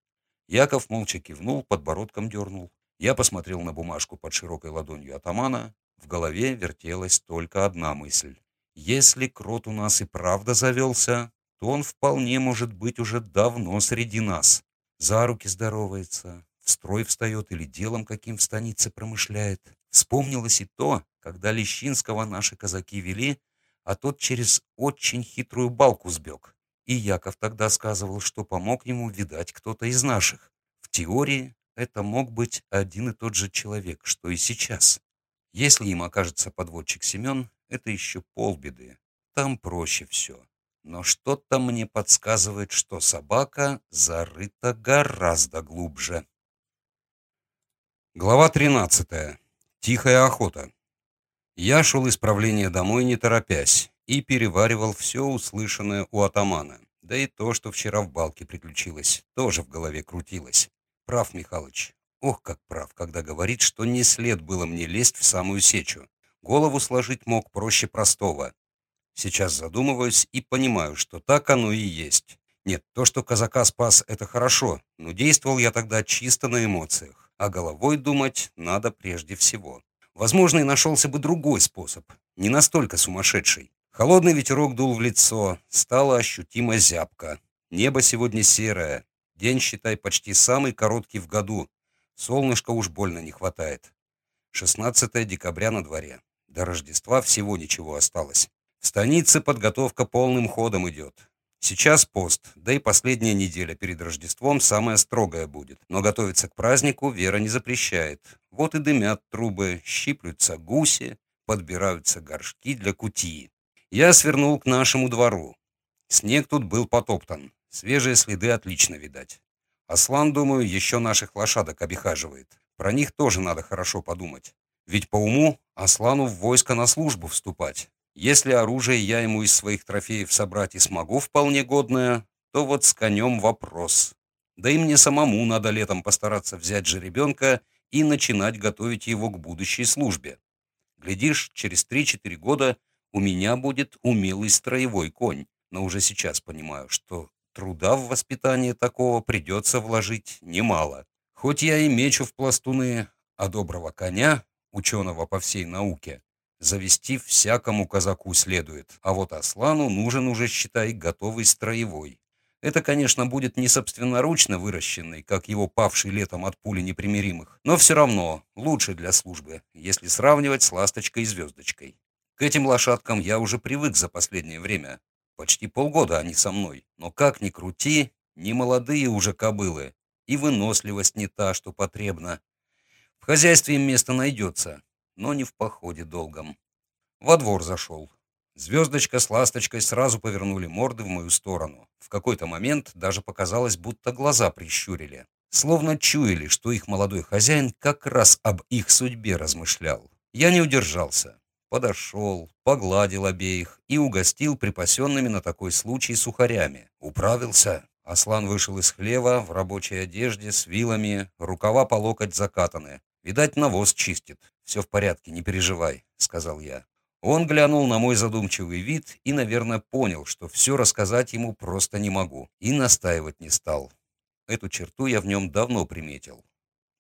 Яков молча кивнул, подбородком дернул. Я посмотрел на бумажку под широкой ладонью атамана. В голове вертелась только одна мысль. Если крот у нас и правда завелся, то он вполне может быть уже давно среди нас. За руки здоровается, в строй встает или делом каким в станице промышляет. Вспомнилось и то, когда Лещинского наши казаки вели, а тот через очень хитрую балку сбег. И Яков тогда сказывал, что помог ему, видать, кто-то из наших. В теории это мог быть один и тот же человек, что и сейчас. Если им окажется подводчик Семен, это еще полбеды. Там проще все но что-то мне подсказывает, что собака зарыта гораздо глубже. Глава 13. Тихая охота. Я шел из правления домой, не торопясь, и переваривал все услышанное у атамана. Да и то, что вчера в балке приключилось, тоже в голове крутилось. Прав, Михалыч. Ох, как прав, когда говорит, что не след было мне лезть в самую сечу. Голову сложить мог проще простого. Сейчас задумываюсь и понимаю, что так оно и есть. Нет, то, что казака спас, это хорошо, но действовал я тогда чисто на эмоциях, а головой думать надо прежде всего. Возможно, и нашелся бы другой способ, не настолько сумасшедший. Холодный ветерок дул в лицо, стало ощутимо зябко. Небо сегодня серое, день, считай, почти самый короткий в году. Солнышка уж больно не хватает. 16 декабря на дворе. До Рождества всего ничего осталось. В станице подготовка полным ходом идет. Сейчас пост, да и последняя неделя перед Рождеством самая строгая будет. Но готовиться к празднику Вера не запрещает. Вот и дымят трубы, щиплются гуси, подбираются горшки для кутии. Я свернул к нашему двору. Снег тут был потоптан. Свежие следы отлично видать. Аслан, думаю, еще наших лошадок обихаживает. Про них тоже надо хорошо подумать. Ведь по уму Аслану в войско на службу вступать. Если оружие я ему из своих трофеев собрать и смогу вполне годное, то вот с конем вопрос. Да и мне самому надо летом постараться взять же ребенка и начинать готовить его к будущей службе. Глядишь, через 3-4 года у меня будет умелый строевой конь, но уже сейчас понимаю, что труда в воспитание такого придется вложить немало. Хоть я и мечу в пластуны, а доброго коня, ученого по всей науке, завести всякому казаку следует, а вот Аслану нужен уже, считай, готовый строевой. Это, конечно, будет не собственноручно выращенный, как его павший летом от пули непримиримых, но все равно лучше для службы, если сравнивать с ласточкой и звездочкой. К этим лошадкам я уже привык за последнее время. Почти полгода они со мной, но как ни крути, не молодые уже кобылы, и выносливость не та, что потребна. В хозяйстве им место найдется, но не в походе долгом. Во двор зашел. Звездочка с ласточкой сразу повернули морды в мою сторону. В какой-то момент даже показалось, будто глаза прищурили. Словно чуяли, что их молодой хозяин как раз об их судьбе размышлял. Я не удержался. Подошел, погладил обеих и угостил припасенными на такой случай сухарями. Управился. Аслан вышел из хлева в рабочей одежде с вилами, рукава по локоть закатаны. Видать, навоз чистит. «Все в порядке, не переживай», — сказал я. Он глянул на мой задумчивый вид и, наверное, понял, что все рассказать ему просто не могу, и настаивать не стал. Эту черту я в нем давно приметил.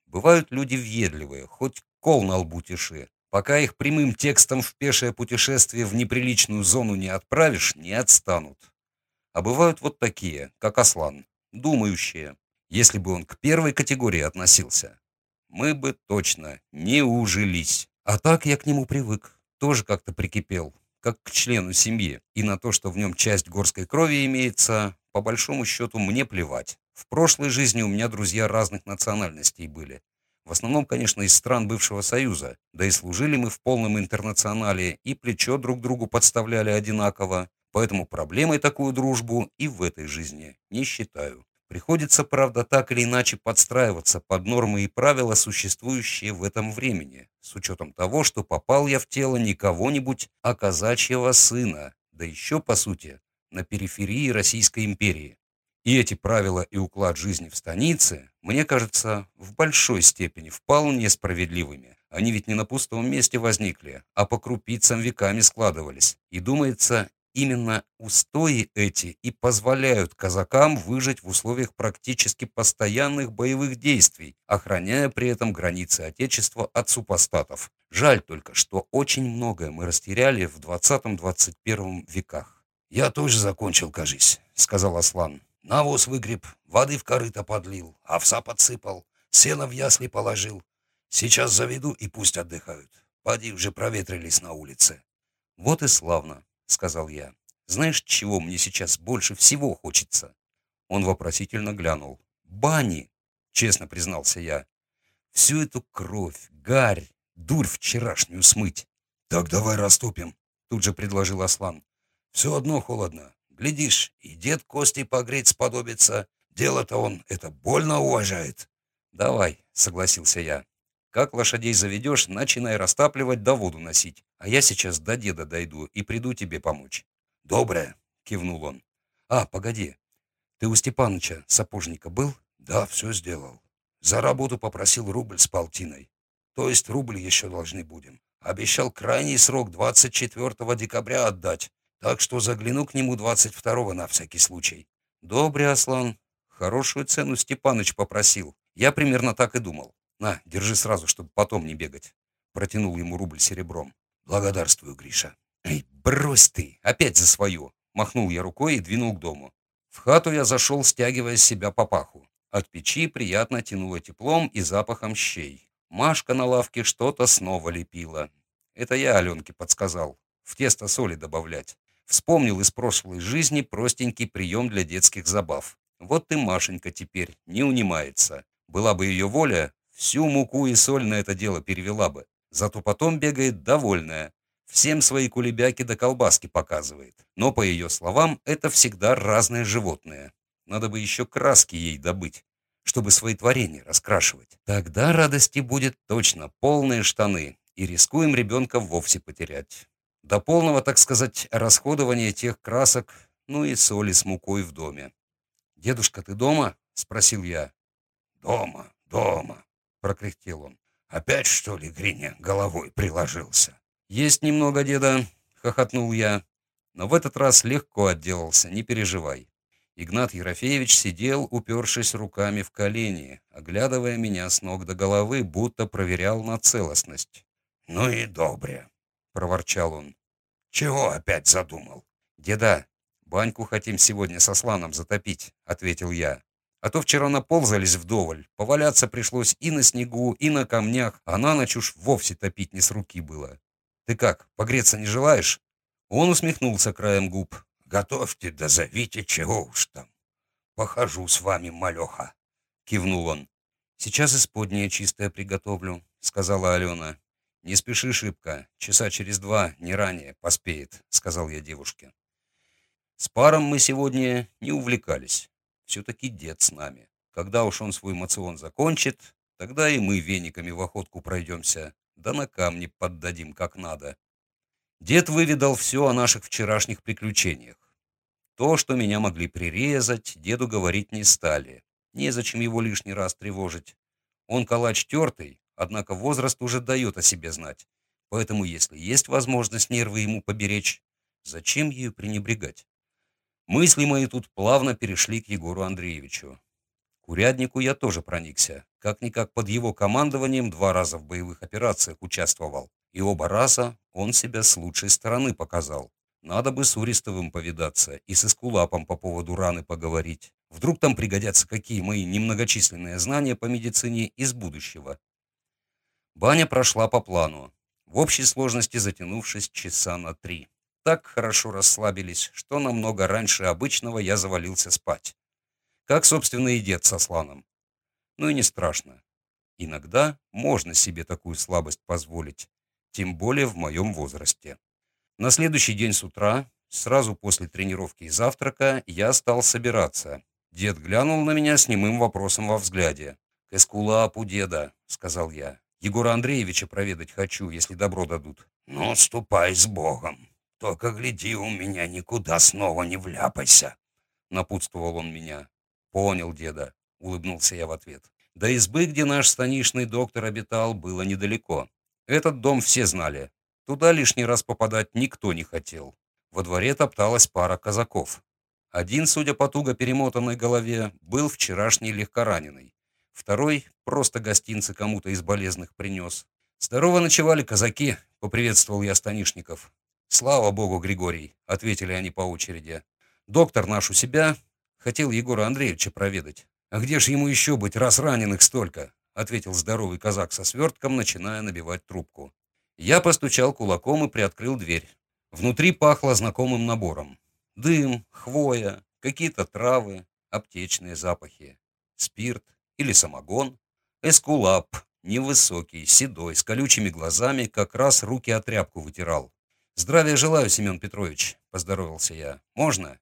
Бывают люди въедливые, хоть кол на лбу тиши. Пока их прямым текстом в пешее путешествие в неприличную зону не отправишь, не отстанут. А бывают вот такие, как Аслан, думающие. Если бы он к первой категории относился, мы бы точно не ужились. А так я к нему привык тоже как-то прикипел, как к члену семьи, и на то, что в нем часть горской крови имеется, по большому счету мне плевать. В прошлой жизни у меня друзья разных национальностей были. В основном, конечно, из стран бывшего Союза, да и служили мы в полном интернационале и плечо друг другу подставляли одинаково, поэтому проблемой такую дружбу и в этой жизни не считаю. Приходится, правда, так или иначе подстраиваться под нормы и правила, существующие в этом времени, с учетом того, что попал я в тело не кого-нибудь, а казачьего сына, да еще, по сути, на периферии Российской империи. И эти правила и уклад жизни в станице, мне кажется, в большой степени вполне справедливыми. Они ведь не на пустом месте возникли, а по крупицам веками складывались. И, думается, Именно устои эти и позволяют казакам выжить в условиях практически постоянных боевых действий, охраняя при этом границы Отечества от супостатов. Жаль только, что очень многое мы растеряли в 20-21 веках. «Я тоже закончил, кажись», — сказал Аслан. «Навоз выгреб, воды в корыто подлил, овса подсыпал, сено в ясли положил. Сейчас заведу и пусть отдыхают. Поди уже проветрились на улице». «Вот и славно», — сказал я. «Знаешь, чего мне сейчас больше всего хочется?» Он вопросительно глянул. «Бани!» — честно признался я. «Всю эту кровь, гарь, дурь вчерашнюю смыть». «Так давай растопим», — тут же предложил Аслан. «Все одно холодно. Глядишь, и дед кости погреть сподобится. Дело-то он это больно уважает». «Давай», — согласился я. Как лошадей заведешь, начинай растапливать да воду носить. А я сейчас до деда дойду и приду тебе помочь». «Доброе», — кивнул он. «А, погоди. Ты у Степаныча сапожника был?» «Да, все сделал. За работу попросил рубль с полтиной. То есть рубль еще должны будем. Обещал крайний срок 24 декабря отдать, так что загляну к нему 22 на всякий случай». «Добрый, Аслан. Хорошую цену Степаныч попросил. Я примерно так и думал. На, держи сразу, чтобы потом не бегать. Протянул ему рубль серебром. Благодарствую, Гриша. Эй, брось ты, опять за свое. Махнул я рукой и двинул к дому. В хату я зашел, стягивая с себя папаху. От печи приятно тянуло теплом и запахом щей. Машка на лавке что-то снова лепила. Это я Аленке подсказал. В тесто соли добавлять. Вспомнил из прошлой жизни простенький прием для детских забав. Вот и Машенька теперь не унимается. Была бы ее воля, Всю муку и соль на это дело перевела бы. Зато потом бегает довольная. Всем свои кулебяки до колбаски показывает. Но, по ее словам, это всегда разные животные. Надо бы еще краски ей добыть, чтобы свои творения раскрашивать. Тогда радости будет точно полные штаны, и рискуем ребенка вовсе потерять. До полного, так сказать, расходования тех красок, ну и соли с мукой в доме. «Дедушка, ты дома?» — спросил я. «Дома, дома», — прокряхтел он. «Опять, что ли, Гриня головой приложился?» «Есть немного, деда», — хохотнул я. Но в этот раз легко отделался, не переживай. Игнат Ерофеевич сидел, упершись руками в колени, оглядывая меня с ног до головы, будто проверял на целостность. «Ну и добре», — проворчал он. «Чего опять задумал?» «Деда, баньку хотим сегодня со сланом затопить», — ответил я. А то вчера наползались вдоволь. Поваляться пришлось и на снегу, и на камнях, а на ночь уж вовсе топить не с руки было. Ты как, погреться не желаешь? Он усмехнулся краем губ. «Готовьте да зовите, чего уж там. Похожу с вами, малеха», — кивнул он. «Сейчас исподнее чистое приготовлю», — сказала Алена. «Не спеши шибко, часа через два, не ранее, поспеет», — сказал я девушке. С паром мы сегодня не увлекались. Все-таки дед с нами. Когда уж он свой мацион закончит, тогда и мы вениками в охотку пройдемся, да на камни поддадим как надо. Дед выведал все о наших вчерашних приключениях. То, что меня могли прирезать, деду говорить не стали. Незачем его лишний раз тревожить. Он калач тертый, однако возраст уже дает о себе знать. Поэтому, если есть возможность нервы ему поберечь, зачем ею пренебрегать? Мысли мои тут плавно перешли к Егору Андреевичу. К уряднику я тоже проникся. Как-никак под его командованием два раза в боевых операциях участвовал. И оба раза он себя с лучшей стороны показал. Надо бы с Уристовым повидаться и с Искулапом по поводу раны поговорить. Вдруг там пригодятся какие мои немногочисленные знания по медицине из будущего. Баня прошла по плану, в общей сложности затянувшись часа на три так хорошо расслабились, что намного раньше обычного я завалился спать. Как, собственно, и дед со сланом. Ну и не страшно. Иногда можно себе такую слабость позволить, тем более в моем возрасте. На следующий день с утра, сразу после тренировки и завтрака, я стал собираться. Дед глянул на меня с немым вопросом во взгляде. «К эскулапу деда», — сказал я. «Егора Андреевича проведать хочу, если добро дадут». «Ну, ступай с Богом», только гляди, у меня никуда снова не вляпайся. Напутствовал он меня. Понял, деда, улыбнулся я в ответ. До избы, где наш станичный доктор обитал, было недалеко. Этот дом все знали. Туда лишний раз попадать никто не хотел. Во дворе топталась пара казаков. Один, судя по туго перемотанной голове, был вчерашний легкораненый. Второй просто гостинцы кому-то из болезных принес. «Здорово ночевали казаки», — поприветствовал я станишников. «Слава богу, Григорий», — ответили они по очереди. «Доктор наш у себя. Хотел Егора Андреевича проведать. А где ж ему еще быть, раз раненых столько?» — ответил здоровый казак со свертком, начиная набивать трубку. Я постучал кулаком и приоткрыл дверь. Внутри пахло знакомым набором. Дым, хвоя, какие-то травы, аптечные запахи. Спирт или самогон. Эскулап, невысокий, седой, с колючими глазами, как раз руки о тряпку вытирал. «Здравия желаю, Семен Петрович», — поздоровался я. «Можно?»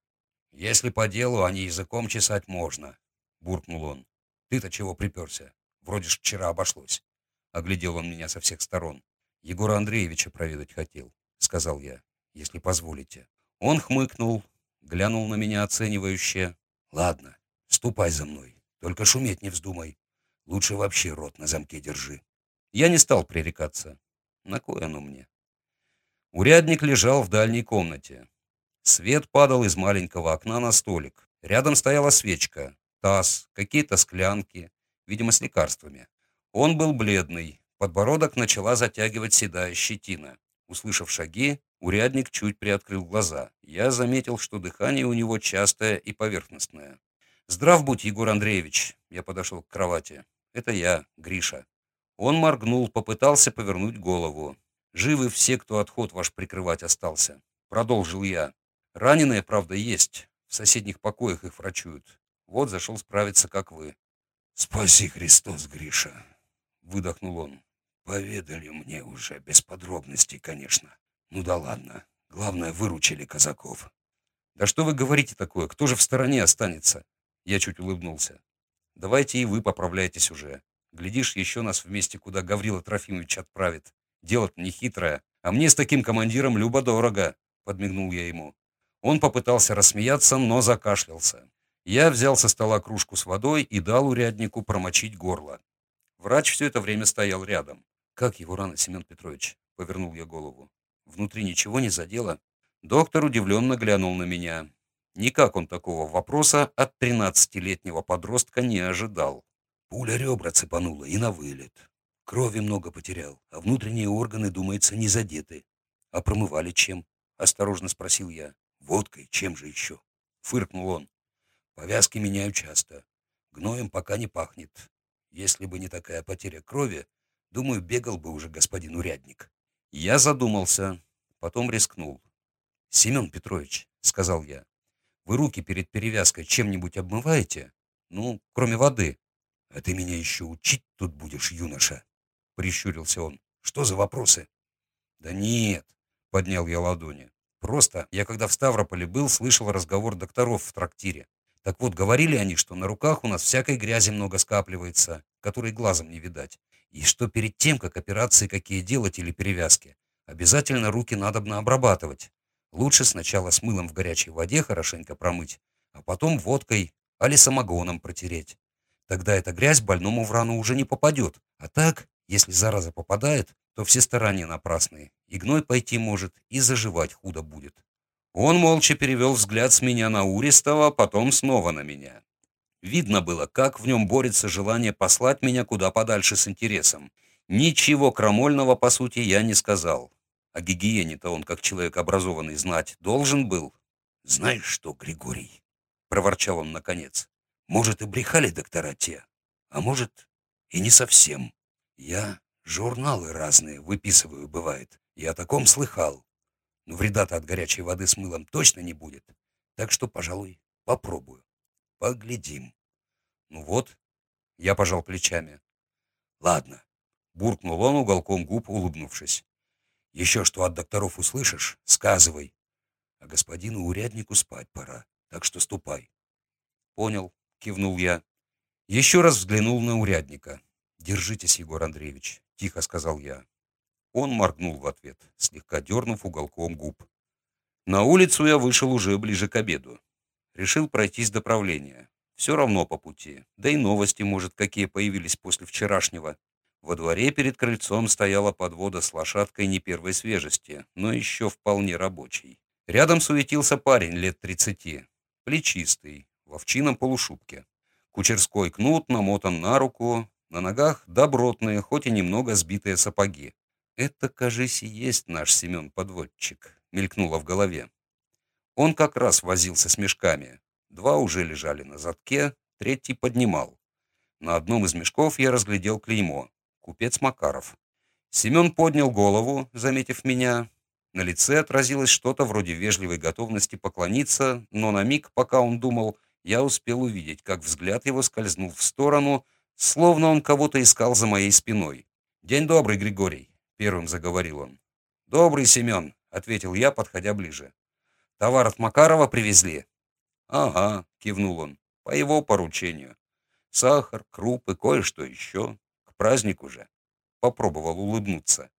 «Если по делу, а не языком чесать можно», — буркнул он. «Ты-то чего приперся? Вроде ж вчера обошлось». Оглядел он меня со всех сторон. «Егора Андреевича проведать хотел», — сказал я, — «если позволите». Он хмыкнул, глянул на меня оценивающе. «Ладно, ступай за мной, только шуметь не вздумай. Лучше вообще рот на замке держи». Я не стал пререкаться. На кое оно мне? Урядник лежал в дальней комнате. Свет падал из маленького окна на столик. Рядом стояла свечка, таз, какие-то склянки, видимо, с лекарствами. Он был бледный, подбородок начала затягивать седая щетина. Услышав шаги, урядник чуть приоткрыл глаза. Я заметил, что дыхание у него частое и поверхностное. «Здрав будь, Егор Андреевич!» Я подошел к кровати. «Это я, Гриша». Он моргнул, попытался повернуть голову. Живы все, кто отход ваш прикрывать остался. Продолжил я. Раненые, правда, есть. В соседних покоях их врачуют. Вот зашел справиться, как вы. Спаси Христос, Гриша. Выдохнул он. Поведали мне уже, без подробностей, конечно. Ну да ладно. Главное, выручили казаков. Да что вы говорите такое? Кто же в стороне останется? Я чуть улыбнулся. Давайте и вы поправляйтесь уже. Глядишь, еще нас вместе куда Гаврила Трофимович отправит. Дело-то не хитрое. А мне с таким командиром любо-дорого, подмигнул я ему. Он попытался рассмеяться, но закашлялся. Я взял со стола кружку с водой и дал уряднику промочить горло. Врач все это время стоял рядом. «Как его рана, Семен Петрович?» — повернул я голову. «Внутри ничего не задело?» Доктор удивленно глянул на меня. Никак он такого вопроса от тринадцатилетнего подростка не ожидал. Пуля ребра цепанула и на вылет. Крови много потерял, а внутренние органы, думается, не задеты. А промывали чем? Осторожно спросил я. Водкой, чем же еще? Фыркнул он. Повязки меняю часто. Гноем пока не пахнет. Если бы не такая потеря крови, думаю, бегал бы уже господин урядник. Я задумался, потом рискнул. «Семен Петрович», — сказал я, — «вы руки перед перевязкой чем-нибудь обмываете? Ну, кроме воды». «А ты меня еще учить тут будешь, юноша?» — прищурился он. «Что за вопросы?» «Да нет», — поднял я ладони. «Просто я, когда в Ставрополе был, слышал разговор докторов в трактире. Так вот, говорили они, что на руках у нас всякой грязи много скапливается, которой глазом не видать. И что перед тем, как операции какие делать или перевязки, обязательно руки надобно обрабатывать. Лучше сначала с мылом в горячей воде хорошенько промыть, а потом водкой али самогоном протереть. Тогда эта грязь больному в рану уже не попадет. А так, если зараза попадает, то все старания напрасные. И гной пойти может, и заживать худо будет. Он молча перевел взгляд с меня на Уристова, потом снова на меня. Видно было, как в нем борется желание послать меня куда подальше с интересом. Ничего крамольного, по сути, я не сказал. О гигиене-то он, как человек образованный, знать должен был. «Знаешь что, Григорий?» — проворчал он наконец. «Может, и брехали доктора те, а может, и не совсем. Я журналы разные выписываю, бывает. Я о таком слыхал. Но вреда-то от горячей воды с мылом точно не будет. Так что, пожалуй, попробую. Поглядим. Ну вот, я пожал плечами. Ладно, буркнул он уголком губ, улыбнувшись. Еще что от докторов услышишь, сказывай. А господину уряднику спать пора, так что ступай. Понял, кивнул я. Еще раз взглянул на урядника. «Держитесь, Егор Андреевич», — тихо сказал я. Он моргнул в ответ, слегка дернув уголком губ. На улицу я вышел уже ближе к обеду. Решил пройтись до правления. Все равно по пути. Да и новости, может, какие появились после вчерашнего. Во дворе перед крыльцом стояла подвода с лошадкой не первой свежести, но еще вполне рабочей. Рядом суетился парень лет тридцати, плечистый, в овчином полушубке. Кучерской кнут намотан на руку, на ногах добротные, хоть и немного сбитые сапоги. «Это, кажись, и есть наш Семен-подводчик», — мелькнуло в голове. Он как раз возился с мешками. Два уже лежали на задке, третий поднимал. На одном из мешков я разглядел клеймо «Купец Макаров». Семен поднял голову, заметив меня. На лице отразилось что-то вроде вежливой готовности поклониться, но на миг, пока он думал, я успел увидеть, как взгляд его скользнул в сторону, словно он кого-то искал за моей спиной. «День добрый, Григорий!» Первым заговорил он. «Добрый, Семен», — ответил я, подходя ближе. «Товар от Макарова привезли?» «Ага», — кивнул он, — «по его поручению. Сахар, крупы, кое-что еще. К празднику же». Попробовал улыбнуться.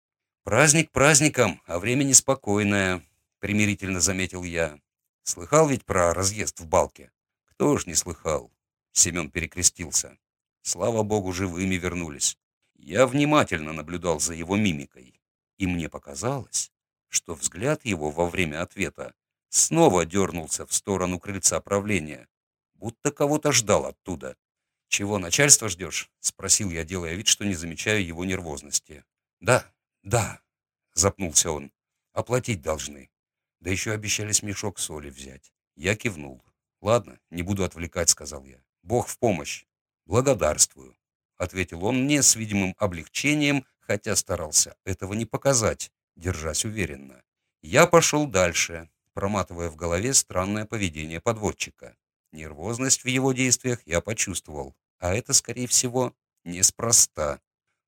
«Праздник праздником, а время неспокойное», — примирительно заметил я. «Слыхал ведь про разъезд в Балке?» «Кто ж не слыхал?» Семен перекрестился. «Слава богу, живыми вернулись. Я внимательно наблюдал за его мимикой, и мне показалось, что взгляд его во время ответа снова дернулся в сторону крыльца правления, будто кого-то ждал оттуда. «Чего, начальство ждешь?» — спросил я, делая вид, что не замечаю его нервозности. «Да, да», — запнулся он, — «оплатить должны. Да еще обещали мешок соли взять». Я кивнул. «Ладно, не буду отвлекать», — сказал я. «Бог в помощь. Благодарствую». — ответил он мне с видимым облегчением, хотя старался этого не показать, держась уверенно. Я пошел дальше, проматывая в голове странное поведение подводчика. Нервозность в его действиях я почувствовал, а это, скорее всего, неспроста.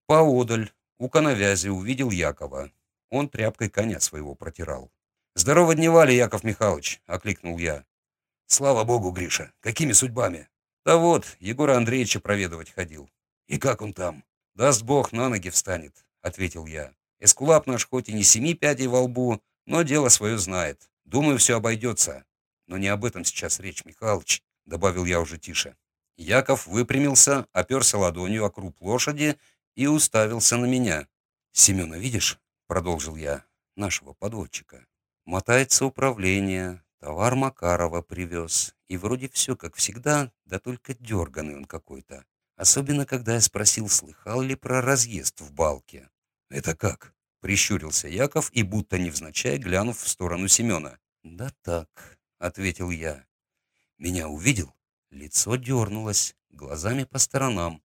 Поодаль, у коновязи, увидел Якова. Он тряпкой коня своего протирал. «Здорово дневали, Яков Михайлович!» — окликнул я. «Слава богу, Гриша! Какими судьбами?» «Да вот, Егора Андреевича проведывать ходил. «И как он там?» «Даст Бог, на ноги встанет», — ответил я. «Эскулап наш хоть и не семи пядей во лбу, но дело свое знает. Думаю, все обойдется. Но не об этом сейчас речь, Михалыч. добавил я уже тише. Яков выпрямился, оперся ладонью о круп лошади и уставился на меня. «Семена видишь?» — продолжил я, нашего подводчика. «Мотается управление, товар Макарова привез, и вроде все как всегда, да только дерганый он какой-то. Особенно, когда я спросил, слыхал ли про разъезд в балке. «Это как?» — прищурился Яков и, будто невзначай, глянув в сторону Семена. «Да так», — ответил я. «Меня увидел?» Лицо дернулось, глазами по сторонам.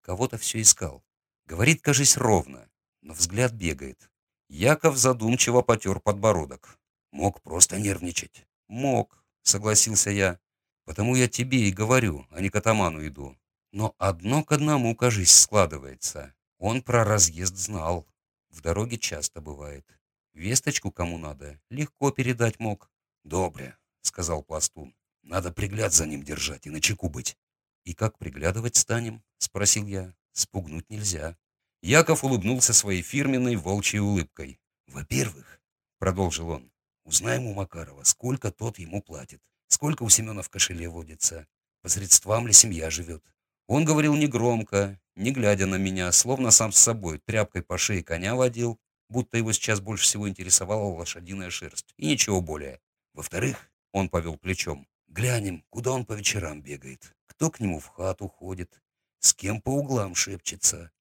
Кого-то все искал. Говорит, кажись, ровно, но взгляд бегает. Яков задумчиво потер подбородок. Мог просто нервничать. Мог, согласился я. Потому я тебе и говорю, а не к атаману иду. Но одно к одному, кажись, складывается. Он про разъезд знал. В дороге часто бывает. Весточку кому надо, легко передать мог. «Добре», — сказал пластун. Надо пригляд за ним держать и на чеку быть. «И как приглядывать станем?» — спросил я. «Спугнуть нельзя». Яков улыбнулся своей фирменной волчьей улыбкой. «Во-первых», — продолжил он, — «узнаем у Макарова, сколько тот ему платит, сколько у Семена в кошеле водится, по средствам ли семья живет». Он говорил негромко, не глядя на меня, словно сам с собой, тряпкой по шее коня водил, будто его сейчас больше всего интересовала лошадиная шерсть, и ничего более. Во-вторых, он повел плечом, Глянем, куда он по вечерам бегает, кто к нему в хату ходит, с кем по углам шепчется.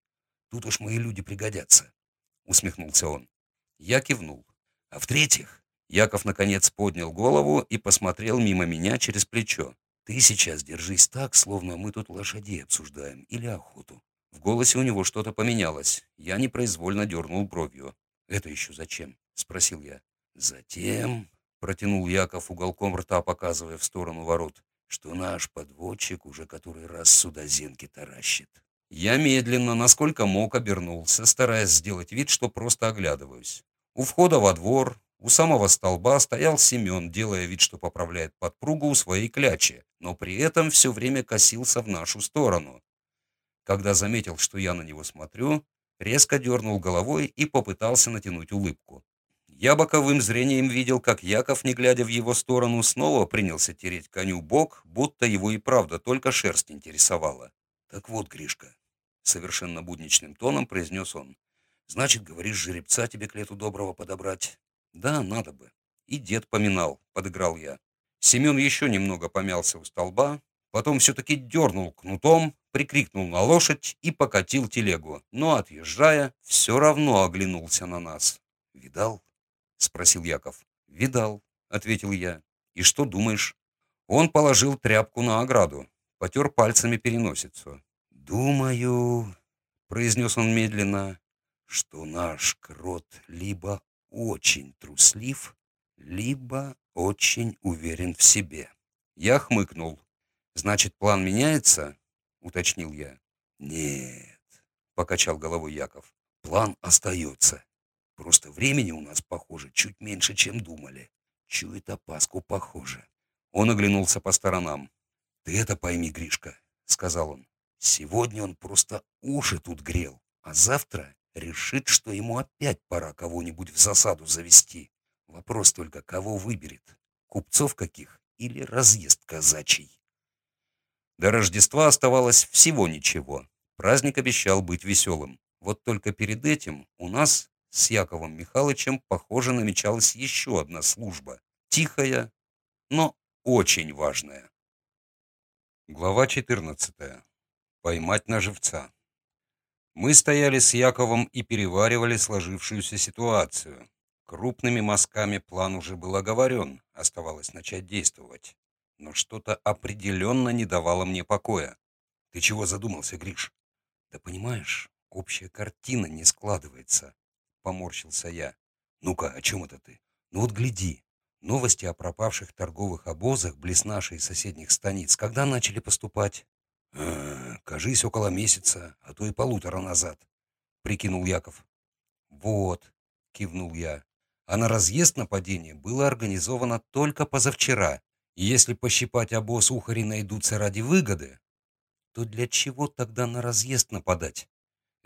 Тут уж мои люди пригодятся, — усмехнулся он. Я кивнул. А в-третьих, Яков наконец поднял голову и посмотрел мимо меня через плечо. Ты сейчас держись так, словно мы тут лошадей обсуждаем или охоту. В голосе у него что-то поменялось. Я непроизвольно дернул бровью. «Это еще зачем?» — спросил я. «Затем», Протянул Яков уголком рта, показывая в сторону ворот. Что наш подводчик уже который раз сюда зенки таращит. Я медленно, насколько мог, обернулся, стараясь сделать вид, что просто оглядываюсь. У входа во двор, у самого столба стоял Семен, делая вид, что поправляет подпругу у своей клячи, но при этом все время косился в нашу сторону. Когда заметил, что я на него смотрю, резко дернул головой и попытался натянуть улыбку. Я боковым зрением видел, как Яков, не глядя в его сторону, снова принялся тереть коню бок, будто его и правда только шерсть интересовала. «Так вот, Гришка», — совершенно будничным тоном произнес он, «значит, говоришь, жеребца тебе к лету доброго подобрать?» «Да, надо бы». И дед поминал, подыграл я. Семен еще немного помялся у столба, потом все-таки дернул кнутом, прикрикнул на лошадь и покатил телегу, но, отъезжая, все равно оглянулся на нас. «Видал?» — спросил Яков. «Видал», — ответил я. «И что думаешь?» Он положил тряпку на ограду, потер пальцами переносицу. «Думаю», — произнес он медленно, «что наш крот либо очень труслив, либо очень уверен в себе». Я хмыкнул. «Значит, план меняется?» — уточнил я. «Нет», — покачал головой Яков, — «план остается. Просто времени у нас, похоже, чуть меньше, чем думали. Чует опаску, похоже. Он оглянулся по сторонам. «Ты это пойми, Гришка», — сказал он. «Сегодня он просто уши тут грел, а завтра решит, что ему опять пора кого-нибудь в засаду завести. Вопрос только, кого выберет? Купцов каких или разъезд казачий?» До Рождества оставалось всего ничего. Праздник обещал быть веселым. Вот только перед этим у нас с Яковом Михайловичем, похоже, намечалась еще одна служба. Тихая, но очень важная. Глава 14. Поймать на живца. Мы стояли с Яковом и переваривали сложившуюся ситуацию. Крупными мазками план уже был оговорен, оставалось начать действовать. Но что-то определенно не давало мне покоя. «Ты чего задумался, Гриш?» «Да понимаешь, общая картина не складывается поморщился я. «Ну-ка, о чем это ты?» «Ну вот гляди. Новости о пропавших торговых обозах близ нашей соседних станиц когда начали поступать?» «А, кажись, около месяца, а то и полутора назад», — прикинул Яков. «Вот», — кивнул я. «А на разъезд нападения было организовано только позавчера. И если пощипать обоз ухари найдутся ради выгоды, то для чего тогда на разъезд нападать?»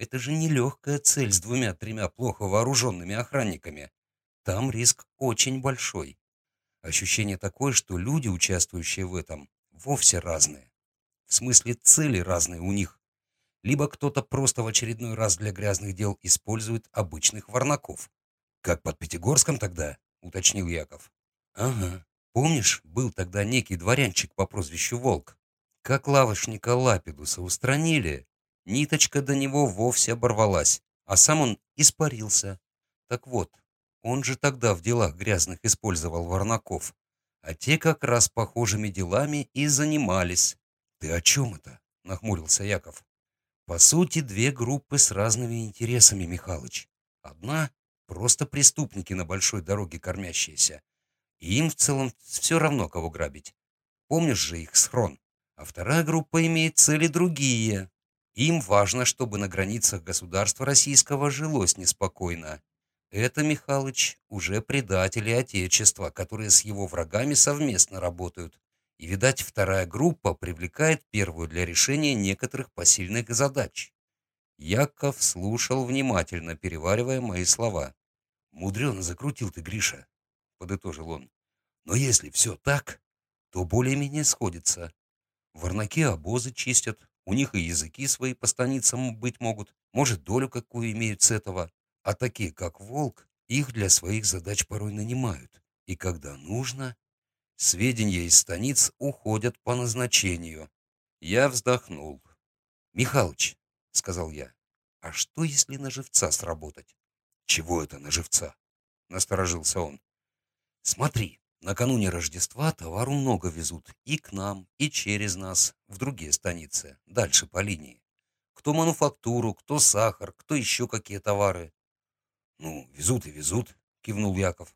Это же нелегкая цель с двумя-тремя плохо вооруженными охранниками. Там риск очень большой. Ощущение такое, что люди, участвующие в этом, вовсе разные. В смысле, цели разные у них. Либо кто-то просто в очередной раз для грязных дел использует обычных варнаков. Как под Пятигорском тогда, уточнил Яков. Ага. Помнишь, был тогда некий дворянчик по прозвищу Волк? Как лавочника Лапидуса устранили, ниточка до него вовсе оборвалась, а сам он испарился. Так вот, он же тогда в делах грязных использовал варнаков, а те как раз похожими делами и занимались. «Ты о чем это?» — нахмурился Яков. «По сути, две группы с разными интересами, Михалыч. Одна — просто преступники на большой дороге кормящиеся, и им в целом все равно, кого грабить. Помнишь же их схрон? А вторая группа имеет цели другие. Им важно, чтобы на границах государства российского жилось неспокойно. Это, Михалыч, уже предатели Отечества, которые с его врагами совместно работают. И, видать, вторая группа привлекает первую для решения некоторых посильных задач. Яков слушал внимательно, переваривая мои слова. «Мудрено закрутил ты, Гриша», — подытожил он. «Но если все так, то более-менее сходится. Варнаки обозы чистят, у них и языки свои по станицам быть могут, может, долю какую имеют с этого. А такие, как Волк, их для своих задач порой нанимают. И когда нужно, сведения из станиц уходят по назначению. Я вздохнул. «Михалыч», — сказал я, — «а что, если на живца сработать?» «Чего это на живца?» — насторожился он. «Смотри, накануне Рождества товару много везут и к нам, и через нас, в другие станицы, дальше по линии. Кто мануфактуру, кто сахар, кто еще какие товары. «Ну, везут и везут», — кивнул Яков.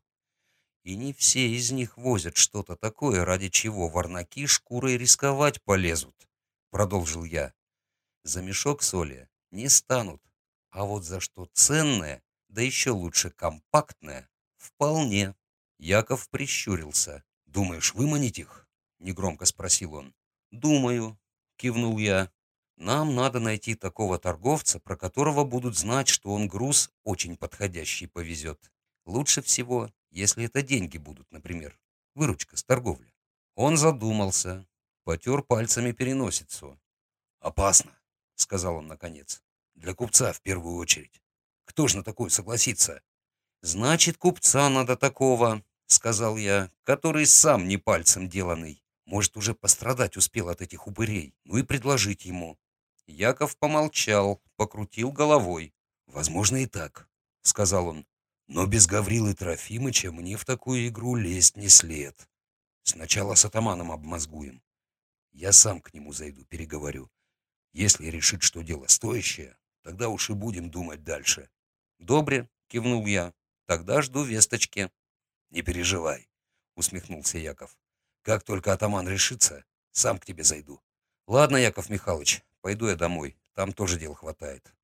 «И не все из них возят что-то такое, ради чего варнаки шкурой рисковать полезут», — продолжил я. «За мешок соли не станут, а вот за что ценное, да еще лучше компактное, вполне». Яков прищурился. «Думаешь, выманить их?» — негромко спросил он. «Думаю», — кивнул я. Нам надо найти такого торговца, про которого будут знать, что он груз очень подходящий повезет. Лучше всего, если это деньги будут, например, выручка с торговли. Он задумался, потер пальцами переносицу. «Опасно», — сказал он наконец. «Для купца в первую очередь. Кто ж на такое согласится?» «Значит, купца надо такого», — сказал я, «который сам не пальцем деланный. Может, уже пострадать успел от этих упырей. Ну и предложить ему. Яков помолчал, покрутил головой. «Возможно и так», — сказал он. «Но без Гаврилы Трофимыча мне в такую игру лезть не след. Сначала с атаманом обмозгуем. Я сам к нему зайду, переговорю. Если решит, что дело стоящее, тогда уж и будем думать дальше». «Добре», — кивнул я. «Тогда жду весточки». «Не переживай», — усмехнулся Яков. «Как только атаман решится, сам к тебе зайду». «Ладно, Яков Михайлович, Пойду я домой, там тоже дел хватает.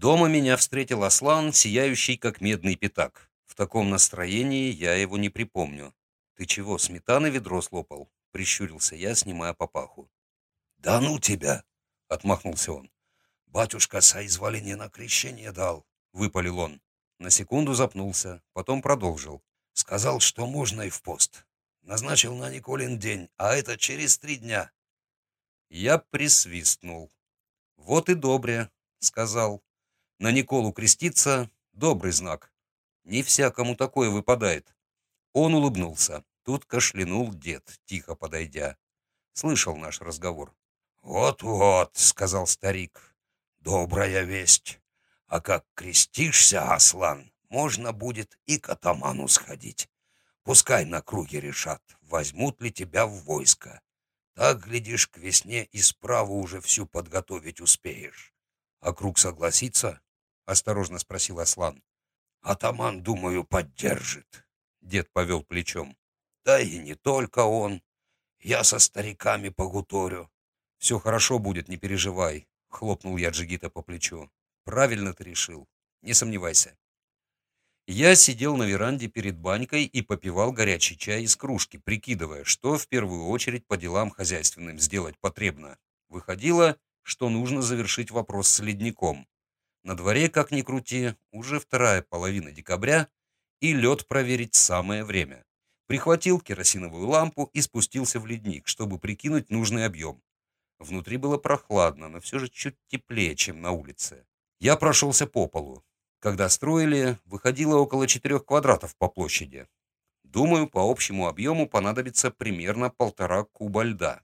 Дома меня встретил Аслан, сияющий как медный пятак. В таком настроении я его не припомню. «Ты чего, сметаны ведро слопал?» — прищурился я, снимая папаху. «Да ну тебя!» — отмахнулся он. «Батюшка соизволение на крещение дал», — выпалил он. На секунду запнулся, потом продолжил. «Сказал, что можно и в пост. Назначил на Николин день, а это через три дня. Я присвистнул. «Вот и добре», — сказал. «На Николу креститься — добрый знак. Не всякому такое выпадает». Он улыбнулся. Тут кашлянул дед, тихо подойдя. Слышал наш разговор. «Вот-вот», — сказал старик, — «добрая весть. А как крестишься, Аслан, можно будет и к атаману сходить. Пускай на круге решат, возьмут ли тебя в войско. Так, глядишь, к весне и справу уже всю подготовить успеешь. А круг согласится? — осторожно спросил Аслан. Атаман, думаю, поддержит. Дед повел плечом. Да и не только он. Я со стариками погуторю. Все хорошо будет, не переживай, — хлопнул я Джигита по плечу. Правильно ты решил. Не сомневайся. Я сидел на веранде перед банькой и попивал горячий чай из кружки, прикидывая, что в первую очередь по делам хозяйственным сделать потребно. Выходило, что нужно завершить вопрос с ледником. На дворе, как ни крути, уже вторая половина декабря, и лед проверить самое время. Прихватил керосиновую лампу и спустился в ледник, чтобы прикинуть нужный объем. Внутри было прохладно, но все же чуть теплее, чем на улице. Я прошелся по полу. Когда строили, выходило около 4 квадратов по площади. Думаю, по общему объему понадобится примерно полтора куба льда.